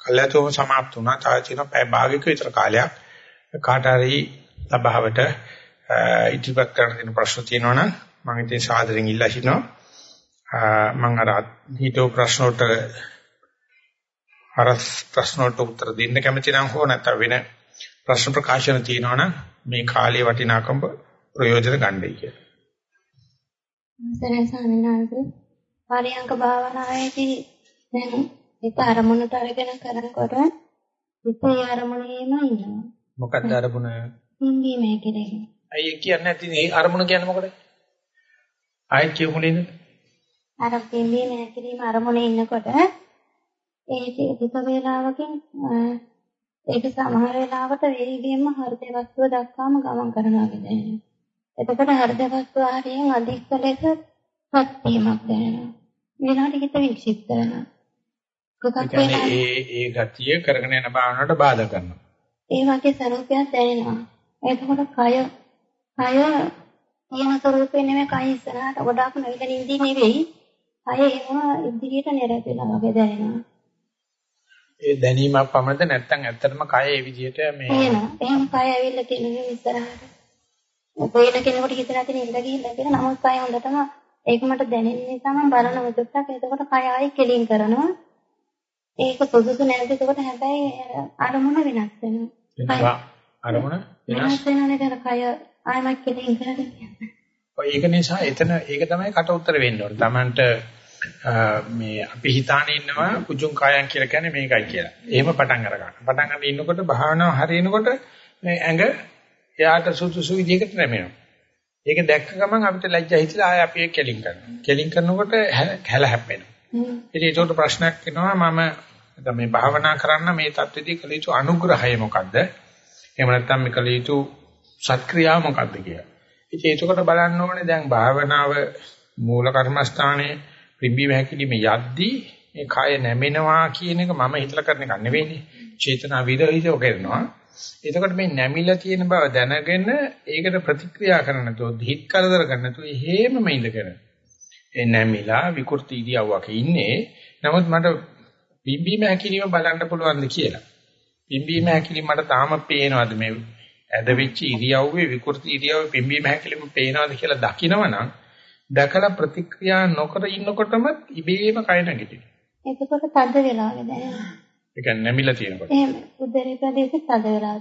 කල්යතෝම સમાપ્ત වුණා. තාම තියෙනවා පැය භාගයක විතර කාලයක්. කාට හරි සභාවට ඉදිරිපත් කරන්න තියෙන ප්‍රශ්න තියෙනවා නම් මම ඉතින් සාදරයෙන් ඉල්ලා සිටිනවා. මම අර හිතෝ ප්‍රශ්න වලට අර ප්‍රශ්න වලට උත්තර දෙන්න කැමති නම් හෝ නැත්නම් වෙන ප්‍රශ්න ප්‍රකාශන තියෙනවා නම් මේ කාලයේ වටිනාකම ප්‍රයෝජන ගන්නයි කියලා. සරයි ස්වාමීන් වහන්සේ පරියංක භාවනාවේදී දැන් ඒක අරමුණට අරගෙන කරනකොට හිතේ අරමුණේම ඉන්නවා. මොකක්ද අරමුණ? හින්දීමේ කෙරෙහි. අයිය කියන්නේ නැති මේ අරමුණ කියන්නේ මොකද? ආයෙත් කියමුනේ නේද? අර හින්දීමේ කිරීම අරමුණේ ඉන්නකොට ඒක ටික වේලාවකින් ඒක සමහර වෙලාවට වේගයෙන්ම හෘද වස්තුව දක්වාම ගමන් කරනවා කියන්නේ. එතකොට හෘද වස්තුව හරියෙන් අධික ලෙස සත්‍යමක් දැනෙනවා. වෙනාට හිත වික්ෂිප්ත වෙනවා. ඒ ඒ ගතිය කරගෙන යන භාවනාවට බාධා කරනවා. ඒ වගේ ස්වરૂපයක් දැනෙනවා. එතකොට කය කය තියෙන ස්වરૂපේ නෙමෙයි කය ඉස්සරහට ගොඩාක් නැවිලා නිදි නෙවෙයි. කය එහෙම ඉදිරියට නැරපෙලා වගේ දැනෙනවා. ඒ දැනීමක් පමණද නැත්නම් ඇත්තටම කය ඒ විදිහට මේ එහෙම එහෙම කය ඇවිල්ලා තියෙනවා ඉස්සරහට. ඔබේන කෙනෙකුට හිත නැති නින්ද ගිහිල්ලා කියලා නමුත් කය හොඳටම ඒක මට දැනෙන නිසා මම බලන විදිහට එතකොට කය ආයි කෙලින් කරනවා. ඒක සුදුසු නැද්ද එතකොට හැබැයි අරමුණ වෙනස් වෙනවා. අරමුණ වෙනස් වෙනවනේ කය ආයමක් කෙලින් කරන්නේ. ඒක නිසා එතන ඒක තමයි කට උතර වෙන්න ඕනේ. Tamanට මේ අපි හිතානේ ඉන්නවා කුජුං කායන් කියලා කියන්නේ මේකයි කියලා. එහෙම පටන් අර ගන්න. පටන් ගන්න ඉන්නකොට භාවනාව හරියනකොට මේ ඇඟ එයාට සුසුසු විදිහකට නැමෙනවා. ඒක දැක්ක ගමන් අපිට ලැජ්ජා හිතිලා ආය අපි ඒක කෙලින් කරනවා. කෙලින් කරනකොට හැල හැප්පෙනවා. ඉතින් ඒකට ප්‍රශ්නයක් එනවා මම දැන් මේ භාවනා කරන්න මේ தත්වෙදී කළ යුතු අනුග්‍රහය මොකද්ද? එහෙම නැත්නම් මේ කළ යුතු සත්ක්‍රියාව මොකද්ද කියලා. ඉතින් ඒකට බලන්න ඕනේ දැන් භාවනාව මූල කර්මස්ථානයේ පිම්බීම හැකිලිම යද්දී මේ කය නැමෙනවා කියන එක මම හිතලා කරන එක නෙවෙයිනේ. චේතනා විරහිතව කරනවා. එතකොට මේ නැමිලා තියෙන බව දැනගෙන ඒකට ප්‍රතික්‍රියා කරන්න නැතුව හිත කරදර ගන්න නැතුව එහෙමම ඉඳගෙන ඒ නැමිලා විකෘති ඉරියව්වක ඉන්නේ. නමුත් මට පිම්බීම හැකිලිම බලන්න පුළුවන්ද කියලා. පිම්බීම හැකිලිම මට තාම පේනවද මේ ඇද වෙච්ච ඉරියව්වේ විකෘති ඉරියව්වේ පිම්බීම හැකිලිම පේනවද කියලා දකිනවනම් දැකලා ප්‍රතික්‍රියා නොකර ඉන්නකොටම ඉබේම කය නැගිටිනවා. එතකොට තද වෙලාවේ දැනෙනවා. ඒ කියන්නේ නැමිලා තියෙනකොට. එහෙම උදරේ ප්‍රදේශේ තද වෙලා.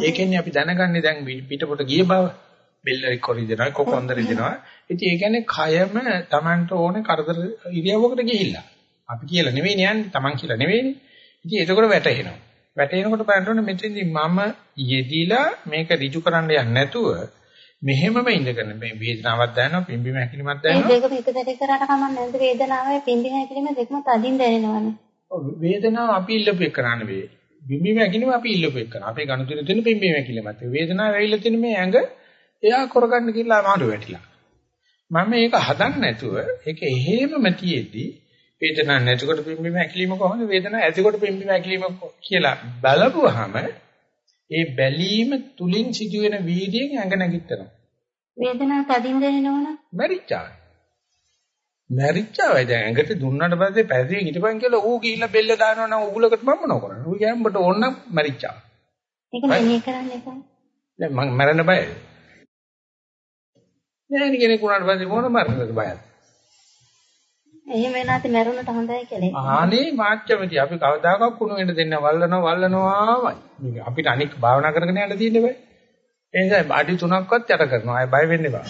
ඒ කියන්නේ අපි දැනගන්නේ දැන් පිටපොට ගිය බව. බෙල්ල කොරි දෙනවා, කොකොන්දරි දෙනවා. ඉතින් ඒ කියන්නේ කයම Tamanට ඕනේ කරදර ඉරියව්වකට ගිහිල්ලා. අපි කියලා නෙවෙයි යන්නේ, Taman කියලා නෙවෙයිනේ. ඉතින් එතකොට වැටෙනවා. වැටෙනකොට බලන්න මෙතෙන්දි මම යෙදිලා මේක ඍජු කරන්න යන්නේ නැතුව මෙහෙමම ඉඳගෙන මේ වේදනාවක් දැනෙනවා පිම්බීම හැකිලිමක් දැනෙනවා මේ දෙක එක සැරේ කරාට කමක් නැද්ද වේදනාවයි පිම්බීම හැකිලිම දෙකම තදින් දැනෙනවනේ වේදනාව අපි ඉල්ලපු එක කරන්න වේ පිම්බීම හැකිලිම අපි ඉල්ලපු එක කරන අපේ ගණතුන තියෙන පිම්බීම හැකිලිමත් වේදනාව ඇවිල්ලා තියෙන මේ ඇඟ එයා කරගන්න කියලා අමාරු වැටිලා. මම මේක හදන්න නැතුව ඒක එහෙමම තියෙද්දි වේදනාවක් නැතිකොට පිම්බීම හැකිලිම කොහොමද? වේදනාවක් ඇතිකොට පිම්බීම හැකිලිම කියලා බලපුවාම ඒ බැලීම තුලින් සිදුවෙන වීර්යයෙන් ඇඟ නැගිටිනවා. වේදනාව තදින් දැනෙනවනම්? මැරිච්චා. මැරිච්චාවයි දැන් ඇඟට දුන්නාට පස්සේ පැහැදිලි හිටපන් කියලා ඌ ගිහිල්ලා බෙල්ල දානවා නම් උගලකට මම මොනව කරන්නේ? ඌ කියන්නේ උඹට ඕන නම් මැරිච්චා. ඒක මෙනේ කරන්න එපා. දැන් මම මැරෙන්න බයයි. නෑ නේ කෙනෙක් උනාට පස්සේ මොන මරන්නද බයද? එහෙම වෙනාත් මැරුණට හොඳයි කියලා. ආනේ මාච්චමති අපි කවදාකවත් කුණු වෙන්න දෙන්න වල්ලනවා වල්ලනවාමයි. අපිට අනික් භාවනා කරගෙන යන්න තියෙන්නේ බෑ. ඒ නිසා අඩි තුනක්වත් යට කරනවා. ආය බය වෙන්න එපා.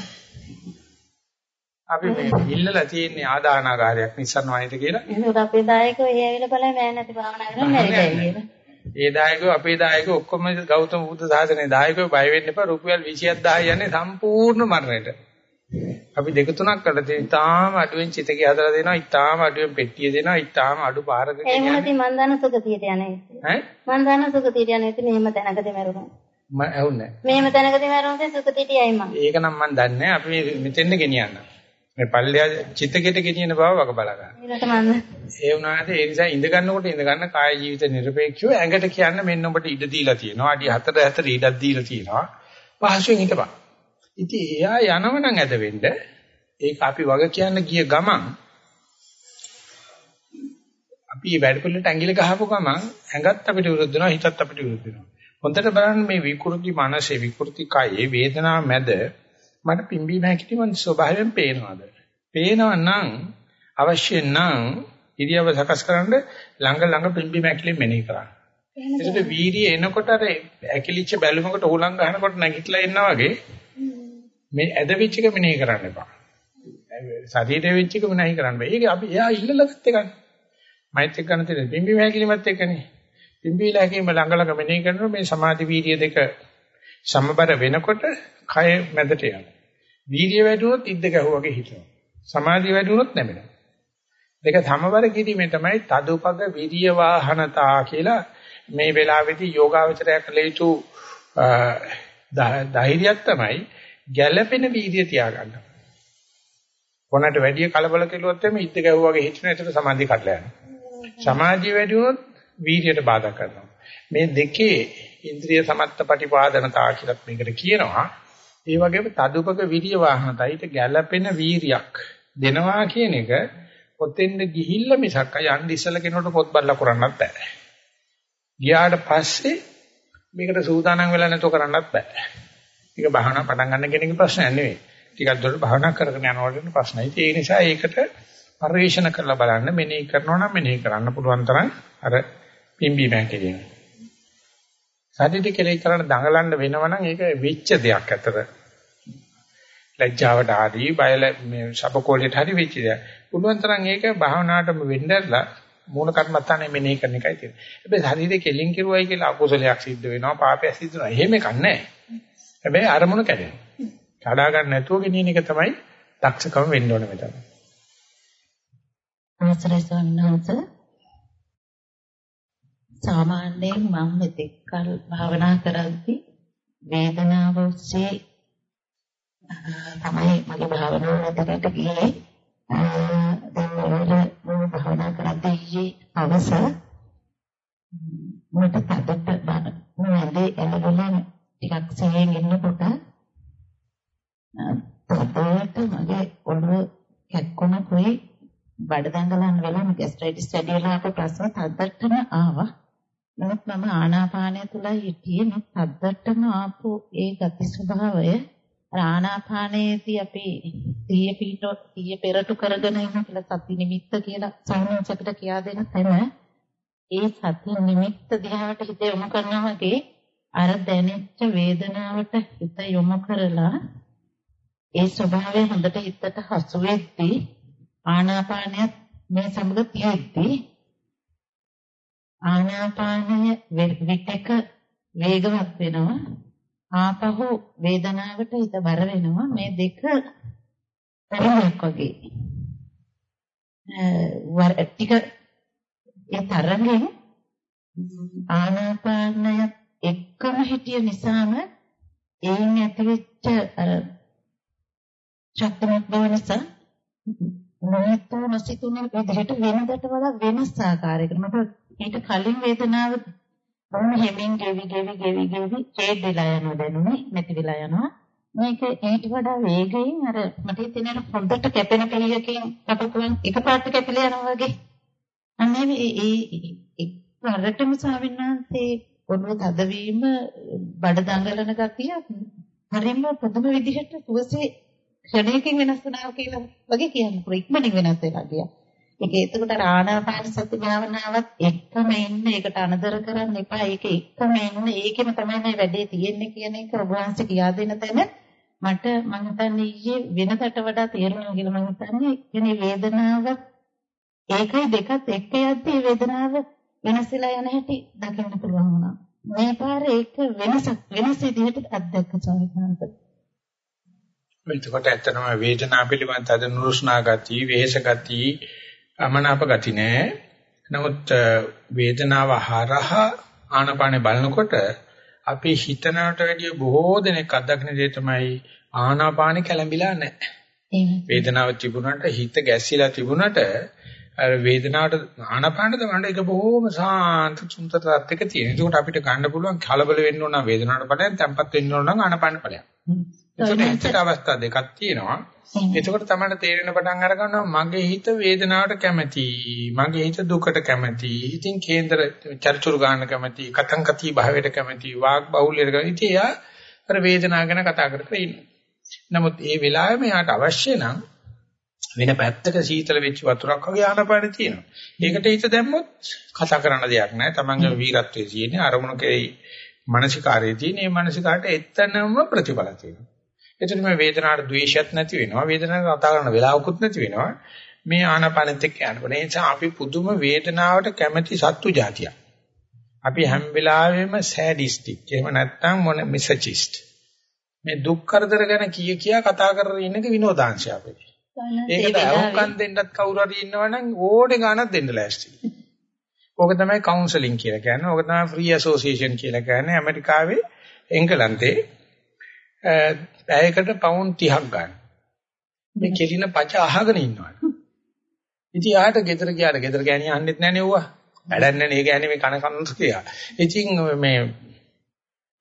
අපි මේ ඉල්ලලා තියෙන්නේ ආදානාගාරයක් නිසන් වයින්ද කියලා. එහෙනම් අපේ දායකයෝ ඒ ඇවිල්ලා බලයි මෑ නැති භාවනා කරන මැරිලා කියලා. ඒ දායකයෝ අපේ දායකයෝ ඔක්කොම ගෞතම බුදු සාසනේ දායකයෝ බය වෙන්න එපා. රුපියල් 20000 යන්නේ සම්පූර්ණ මරණයට. අපි දෙක තුනක් කරලා තියෙන ඉතාලම අඩුවෙන් චිතකය හදලා දෙනවා ඉතාලම අඩුවෙන් පෙට්ටිය දෙනවා ඉතාලම අඩු පාරක කියන්නේ. එහෙම නැති මන් දන්න සුගතියට යන්නේ. ඈ? මන් දන්න සුගතියට යන්නේ ඉතින් මෙහෙම තැනකදී මැරුණා. මම ඇහුන්නේ මෙහෙම තැනකදී මැරුණොත් සුගතියට යයි මම ඒක නම් මන් දන්නේ අපි මෙතෙන්ද ගෙනියන්න මේ පල්ලෙය චිතකයට ගෙනියන බව වග බලා ගන්න. ඒ වුණාට ඒ නිසා ඉඳ ගන්නකොට ඉඳ ගන්න කාය ජීවිත නිර්පේක්ෂව ඇඟට කියන්න මෙන්න ඔබට ඉඩ දීලා තියෙනවා. අඩි 4 4 ඉඩක් දීලා තියෙනවා. පහසුවෙන් හිටපන්. ඉතින් එයා යනවනම් ඇද වෙන්න ඒක අපි වග කියන්න ගිය ගමන් අපි මේ වැඩ පිළිවෙලට ඇඟිලි ගහපු ගමන් ඇඟත් අපිට විරුද්ධ වෙනවා හිතත් අපිට විරුද්ධ වෙනවා. හොඳට බලන්න මේ විකෘති මනසේ විකෘති කයේ වේදනාව මැද මට පිම්බීම හැකිලිම ස්වභාවයෙන් පේනවාද? පේනවා නම් අවශ්‍ය නම් ඉරියව සකස් කරන්න ළඟ ළඟ පිම්බීම හැකිලිම මෙනෙහි කරන්න. ඒකට වීර්යය එනකොට අර ඇකිලිච්ච බැලුමකට උලංග ගන්නකොට නැගිටලා එනවා වගේ මේ ඇද වෙච්ච එක මෙනෙහි කරන්න එපා. ශරීරය වෙච්ච එක මෙනෙහි කරන්න බෑ. ඒක අපි එයා ඉල්ලලා ගත්ත එකනේ. මෛත් එක්ක ගන්න තියෙන පිම්බි හැකිලිමත් එක්කනේ. පිම්බිලා හැකිලිම ළඟ ළඟ මෙනෙහි කරනවා මේ සමාධි වීර්ය දෙක සමබර වෙනකොට කය මැදට යනවා. වීර්ය වැඩි වුණොත් ඉද්ද ගැහුවාගේ හිතනවා. සමාධිය වැඩි වුණොත් නැමෙනවා. දෙක සමවර කිරීමේ තමයි තදුපග විරිය වාහනතා කියලා මේ වෙලාවේදී යෝගාවචරය කළ යුතු ධෛර්යයක් තමයි ගැළපෙන වීර්ය තියාගන්න. කොනට වැඩි කලබල කෙරුවොත් එimhe ඉද්ද ගැහුවාගේ හිටින එතන සමාධිය කඩලා යනවා. සමාධිය වැඩි වුණොත් වීර්යයට බාධා කරනවා. මේ දෙකේ ඉන්ද්‍රිය සමත්තපටිපාදනතා කියලා මේකට කියනවා. ඒ වගේම තදුපක විරිය වාහනතයිට ගැළපෙන වීරියක් දෙනවා කියන එක පොතෙන්ද ගිහිල්ලා මිසක් යන්න ඉස්සලා කෙනෙකුට පොත් බලලා කරන්නත් බෑ. ගියාට පස්සේ මේකට සූදානම් වෙලා නැතෝ කරන්නත් බෑ. ඒක භාවනා පටන් ගන්න කෙනෙකුගේ ප්‍රශ්නයක් නෙවෙයි. ටිකක් දුරට භාවනා කරගෙන යනකොට ප්‍රශ්නයි. ඒ නිසා ඒකට පරිශන කරලා බලන්න මෙනෙහි කරනවා නම් මෙනෙහි කරන්න පුළුවන් තරම් අර පිම්බීමක් කියන. සතිය කෙලෙයි කරන්න දඟලන්න වෙනවනම් ඒක වෙච්ච දෙයක් අතර. ලැජ්ජාවට හරි බයල මේ සබකෝලයට හරි වෙච්ච දෙයක්. පුළුවන් තරම් ඒක භාවනාවටම වෙන්නදලා මූල කර්මත්තානේ මෙනෙහි කරන එකයි තියෙන්නේ. හැබැයි ශරීරේ කෙලින් කිරුවයි කියලා අකුසලයක් සිද්ධ වෙනවා පාපයක් සිද්ධ වෙනවා. එහෙම එකක් නැහැ. හැබැයි අරමුණ කැඩෙනවා. කඩා ගන්න නැතුව ගෙනියන එක තමයි දක්ෂකම වෙන්න ඕනේ මෙතන. අවසරයි සන්නහස සාමාන්‍යයෙන් මම මෙතෙක් කල භාවනා කරද්දී වේදනාව ඔස්සේ තමයි මගේ භාවනාව නතරට ගියේ දැන් වල මම භාවනා කරද්දී ඊයේ අවස මට තදට බන මොනදේ එළවලුන් ටිකක් සෙයෙන් ඉන්නකොට තදට මගේ ඔළුව කැක්කුණකුයි බඩ දඟලන වෙලාව ગેස්ට්‍රයිටිස් වැඩි වෙලා අපේ ප්‍රශ්න තද්දටම ආවා. නමුත් මම ආනාපානය තුල හිටියේ මේ තද්දටම ආපු ඒ ගති ස්වභාවය. ආනාපානයේදී අපි සිහිය පිටෝ සිහිය පෙරටු කරගෙන ඉන්න කියලා සති නිමිත්ත කියලා සාමාන්‍යකට කියා දෙන තැන ඒ සති නිමිත්ත දිහාට හිත යොමු කරනවා වගේ අර දැනෙච්ච වේදනාවට හිත යොමු කරලා ඒ ස්වභාවය හොඳට හිතට හසු වෙද්දී ආනාපානයත් මේ සමග තියෙද්දී ආනාපානය විටක වේගවත් වෙනවා. ආපහු වේදනාවට හිත බර වෙනවා. මේ දෙක තරමක් වගේ. වර ටික ඒ තරගෙන් ආනාපානය එක්කම හිටිය නිසාම ඒන් ඇතිවෙච්ච අර ශක්තිමත් බව නිසා නොහිතා නොසිතුන විදිහට වෙනදට වඩා වෙනස් ආකාරයකට. මට ඊට කලින් වේදනාව බොහොම හැමින් ගෙවි ගෙවි ගෙවි ගෙවි ඡේද වෙලා යනවා දැනුනේ නැති වෙලා යනවා මේක ඊට වඩා වේගයෙන් අර මට හිතෙන හොඳට කැපෙන පිළියකින් අපකුවන් එකපාරට කැපිලා යනවා වගේ අනේ ඒ ඒ වරටම ස්වාමීනාන්සේ ඔළුව තදවීම බඩ දඟලන ගතිය හරියම පුදුම විදිහට සුවසේ ක්ෂණයකින් වෙනස් වෙනවා කියලා වගේ කියන්න පුළුවන්. ඉක්මනින් වෙනස් වෙලා ගියා. ඒක එතකොට ආනාපාන සති භාවනාවත් එක්කම ඉන්න ඒකට අනදර කරන්න එපා. ඒක එක්කම ඉන්න ඒකෙම තමයි මේ වැඩේ තියෙන්නේ කියන එක ඔබ වහන්සේ කියා දෙන තැන මට මම හිතන්නේ ඊයේ වෙනකට වඩා තේරුණා කියලා මම හිතන්නේ. කියන්නේ වේදනාව ඒකයි දෙකත් එක්ක යද්දී වේදනාව වෙනස් වෙලා යන හැටි දකින්න පුළුවන් වුණා. මේ පාරේ ඒක වෙනසක් වෙනස් විදිහට අත්දැක්ක සාහිත්‍යන්ත. එතකොට ඇත්තටම වේදනාව පිළිබඳ තද නුරුස්නා ගති, වේශ ගති, අමනාප ගති නෑ. නමුත් වේදනාව හරහා ආනපානේ බලනකොට අපි හිතනවට වැඩිය බොහෝ දෙනෙක් අත්දකින දේ තමයි ආනාපානෙ කැළඹිලා නැහැ. වේදනාව තිබුණාට හිත ගැස්සිලා තිබුණාට අර වේදනාවට ආනාපානෙ තමයි ඒක බොහෝම සාන්ත සුන්දර තත්ත්වයක තියෙන. ඒකට අපිට ගන්න පුළුවන් කලබල වෙන්න ඕන නම් වේදනාවට ඵලයක්, තැම්පත් වෙන්න ඕන නම් ආනාපානෙ ඵලයක්. ඒකට ඇත්තට අවස්ථා දෙකක් තියෙනවා. එතකොට තමයි තේරෙන පටන් අර ගන්නවා මගේ හිත වේදනාවට කැමති. මගේ හිත දුකට කැමති. ඉතින් කේන්දර චර්චුරු ගන්න කැමති. කතං කති භාවයට කැමති. වාග් බහුල්‍යයට කැමති. ඉතින් එයා අර වේදනාව ගැන කතා කර කර ඉන්නවා. නමුත් ඒ වෙලාවෙම යාට අවශ්‍ය නම් වෙන පැත්තක සීතල වෙච්ච වතුරක් වගේ ආනපානෙ තියෙනවා. ඒකට හිත දැම්මොත් කතා කරන්න දෙයක් නැහැ. Tamange වීරත්වයේ තියෙන්නේ අරමුණ කෙරෙහි මානසිකාරයේ තියෙන මේ මානසිකාට එතනම ප්‍රතිඵල තියෙනවා. එතන මේ වේදනාවට ද්වේෂයක් නැති වෙනවා. වේදනාවට කතා කරන වෙලාවකුත් නැති වෙනවා. මේ ආනාපානෙත් එක්ක යනකොට ඒ නිසා අපි පුදුම වේදනාවට කැමැති සත්තු జాතියක්. අපි හැම වෙලාවෙම සෑඩිස්ටික්. එහෙම නැත්නම් මොන මිසචිස්ට්. මේ දුක් කරදර ගැන කීය කියා කතා කරගෙන ඉන්නක විනෝදාංශය අපේ. ඒකට අවුකම් දෙන්නත් කවුරු හරි ඉන්නවනම් ඕනේ ගාණක් දෙන්න ලෑස්ති. ඕක තමයි කවුන්සලින් කියලා කියන්නේ. ඕක තමයි ෆ්‍රී ඇසෝසියේෂන් කියලා කියන්නේ. ඇමරිකාවේ එංගලන්තේ පැයකට පවුන් 30ක් ගන්න. මේ කෙලින පච අහගෙන ඉන්නවා. ඉතින් ආට ගෙදර ගියාට ගෙදර ගෑණි අහන්නෙත් නැහැ නේ වැඩක් නැහැ නේ ගෑණි මේ කන කනස් කියලා. ඉතින් මේ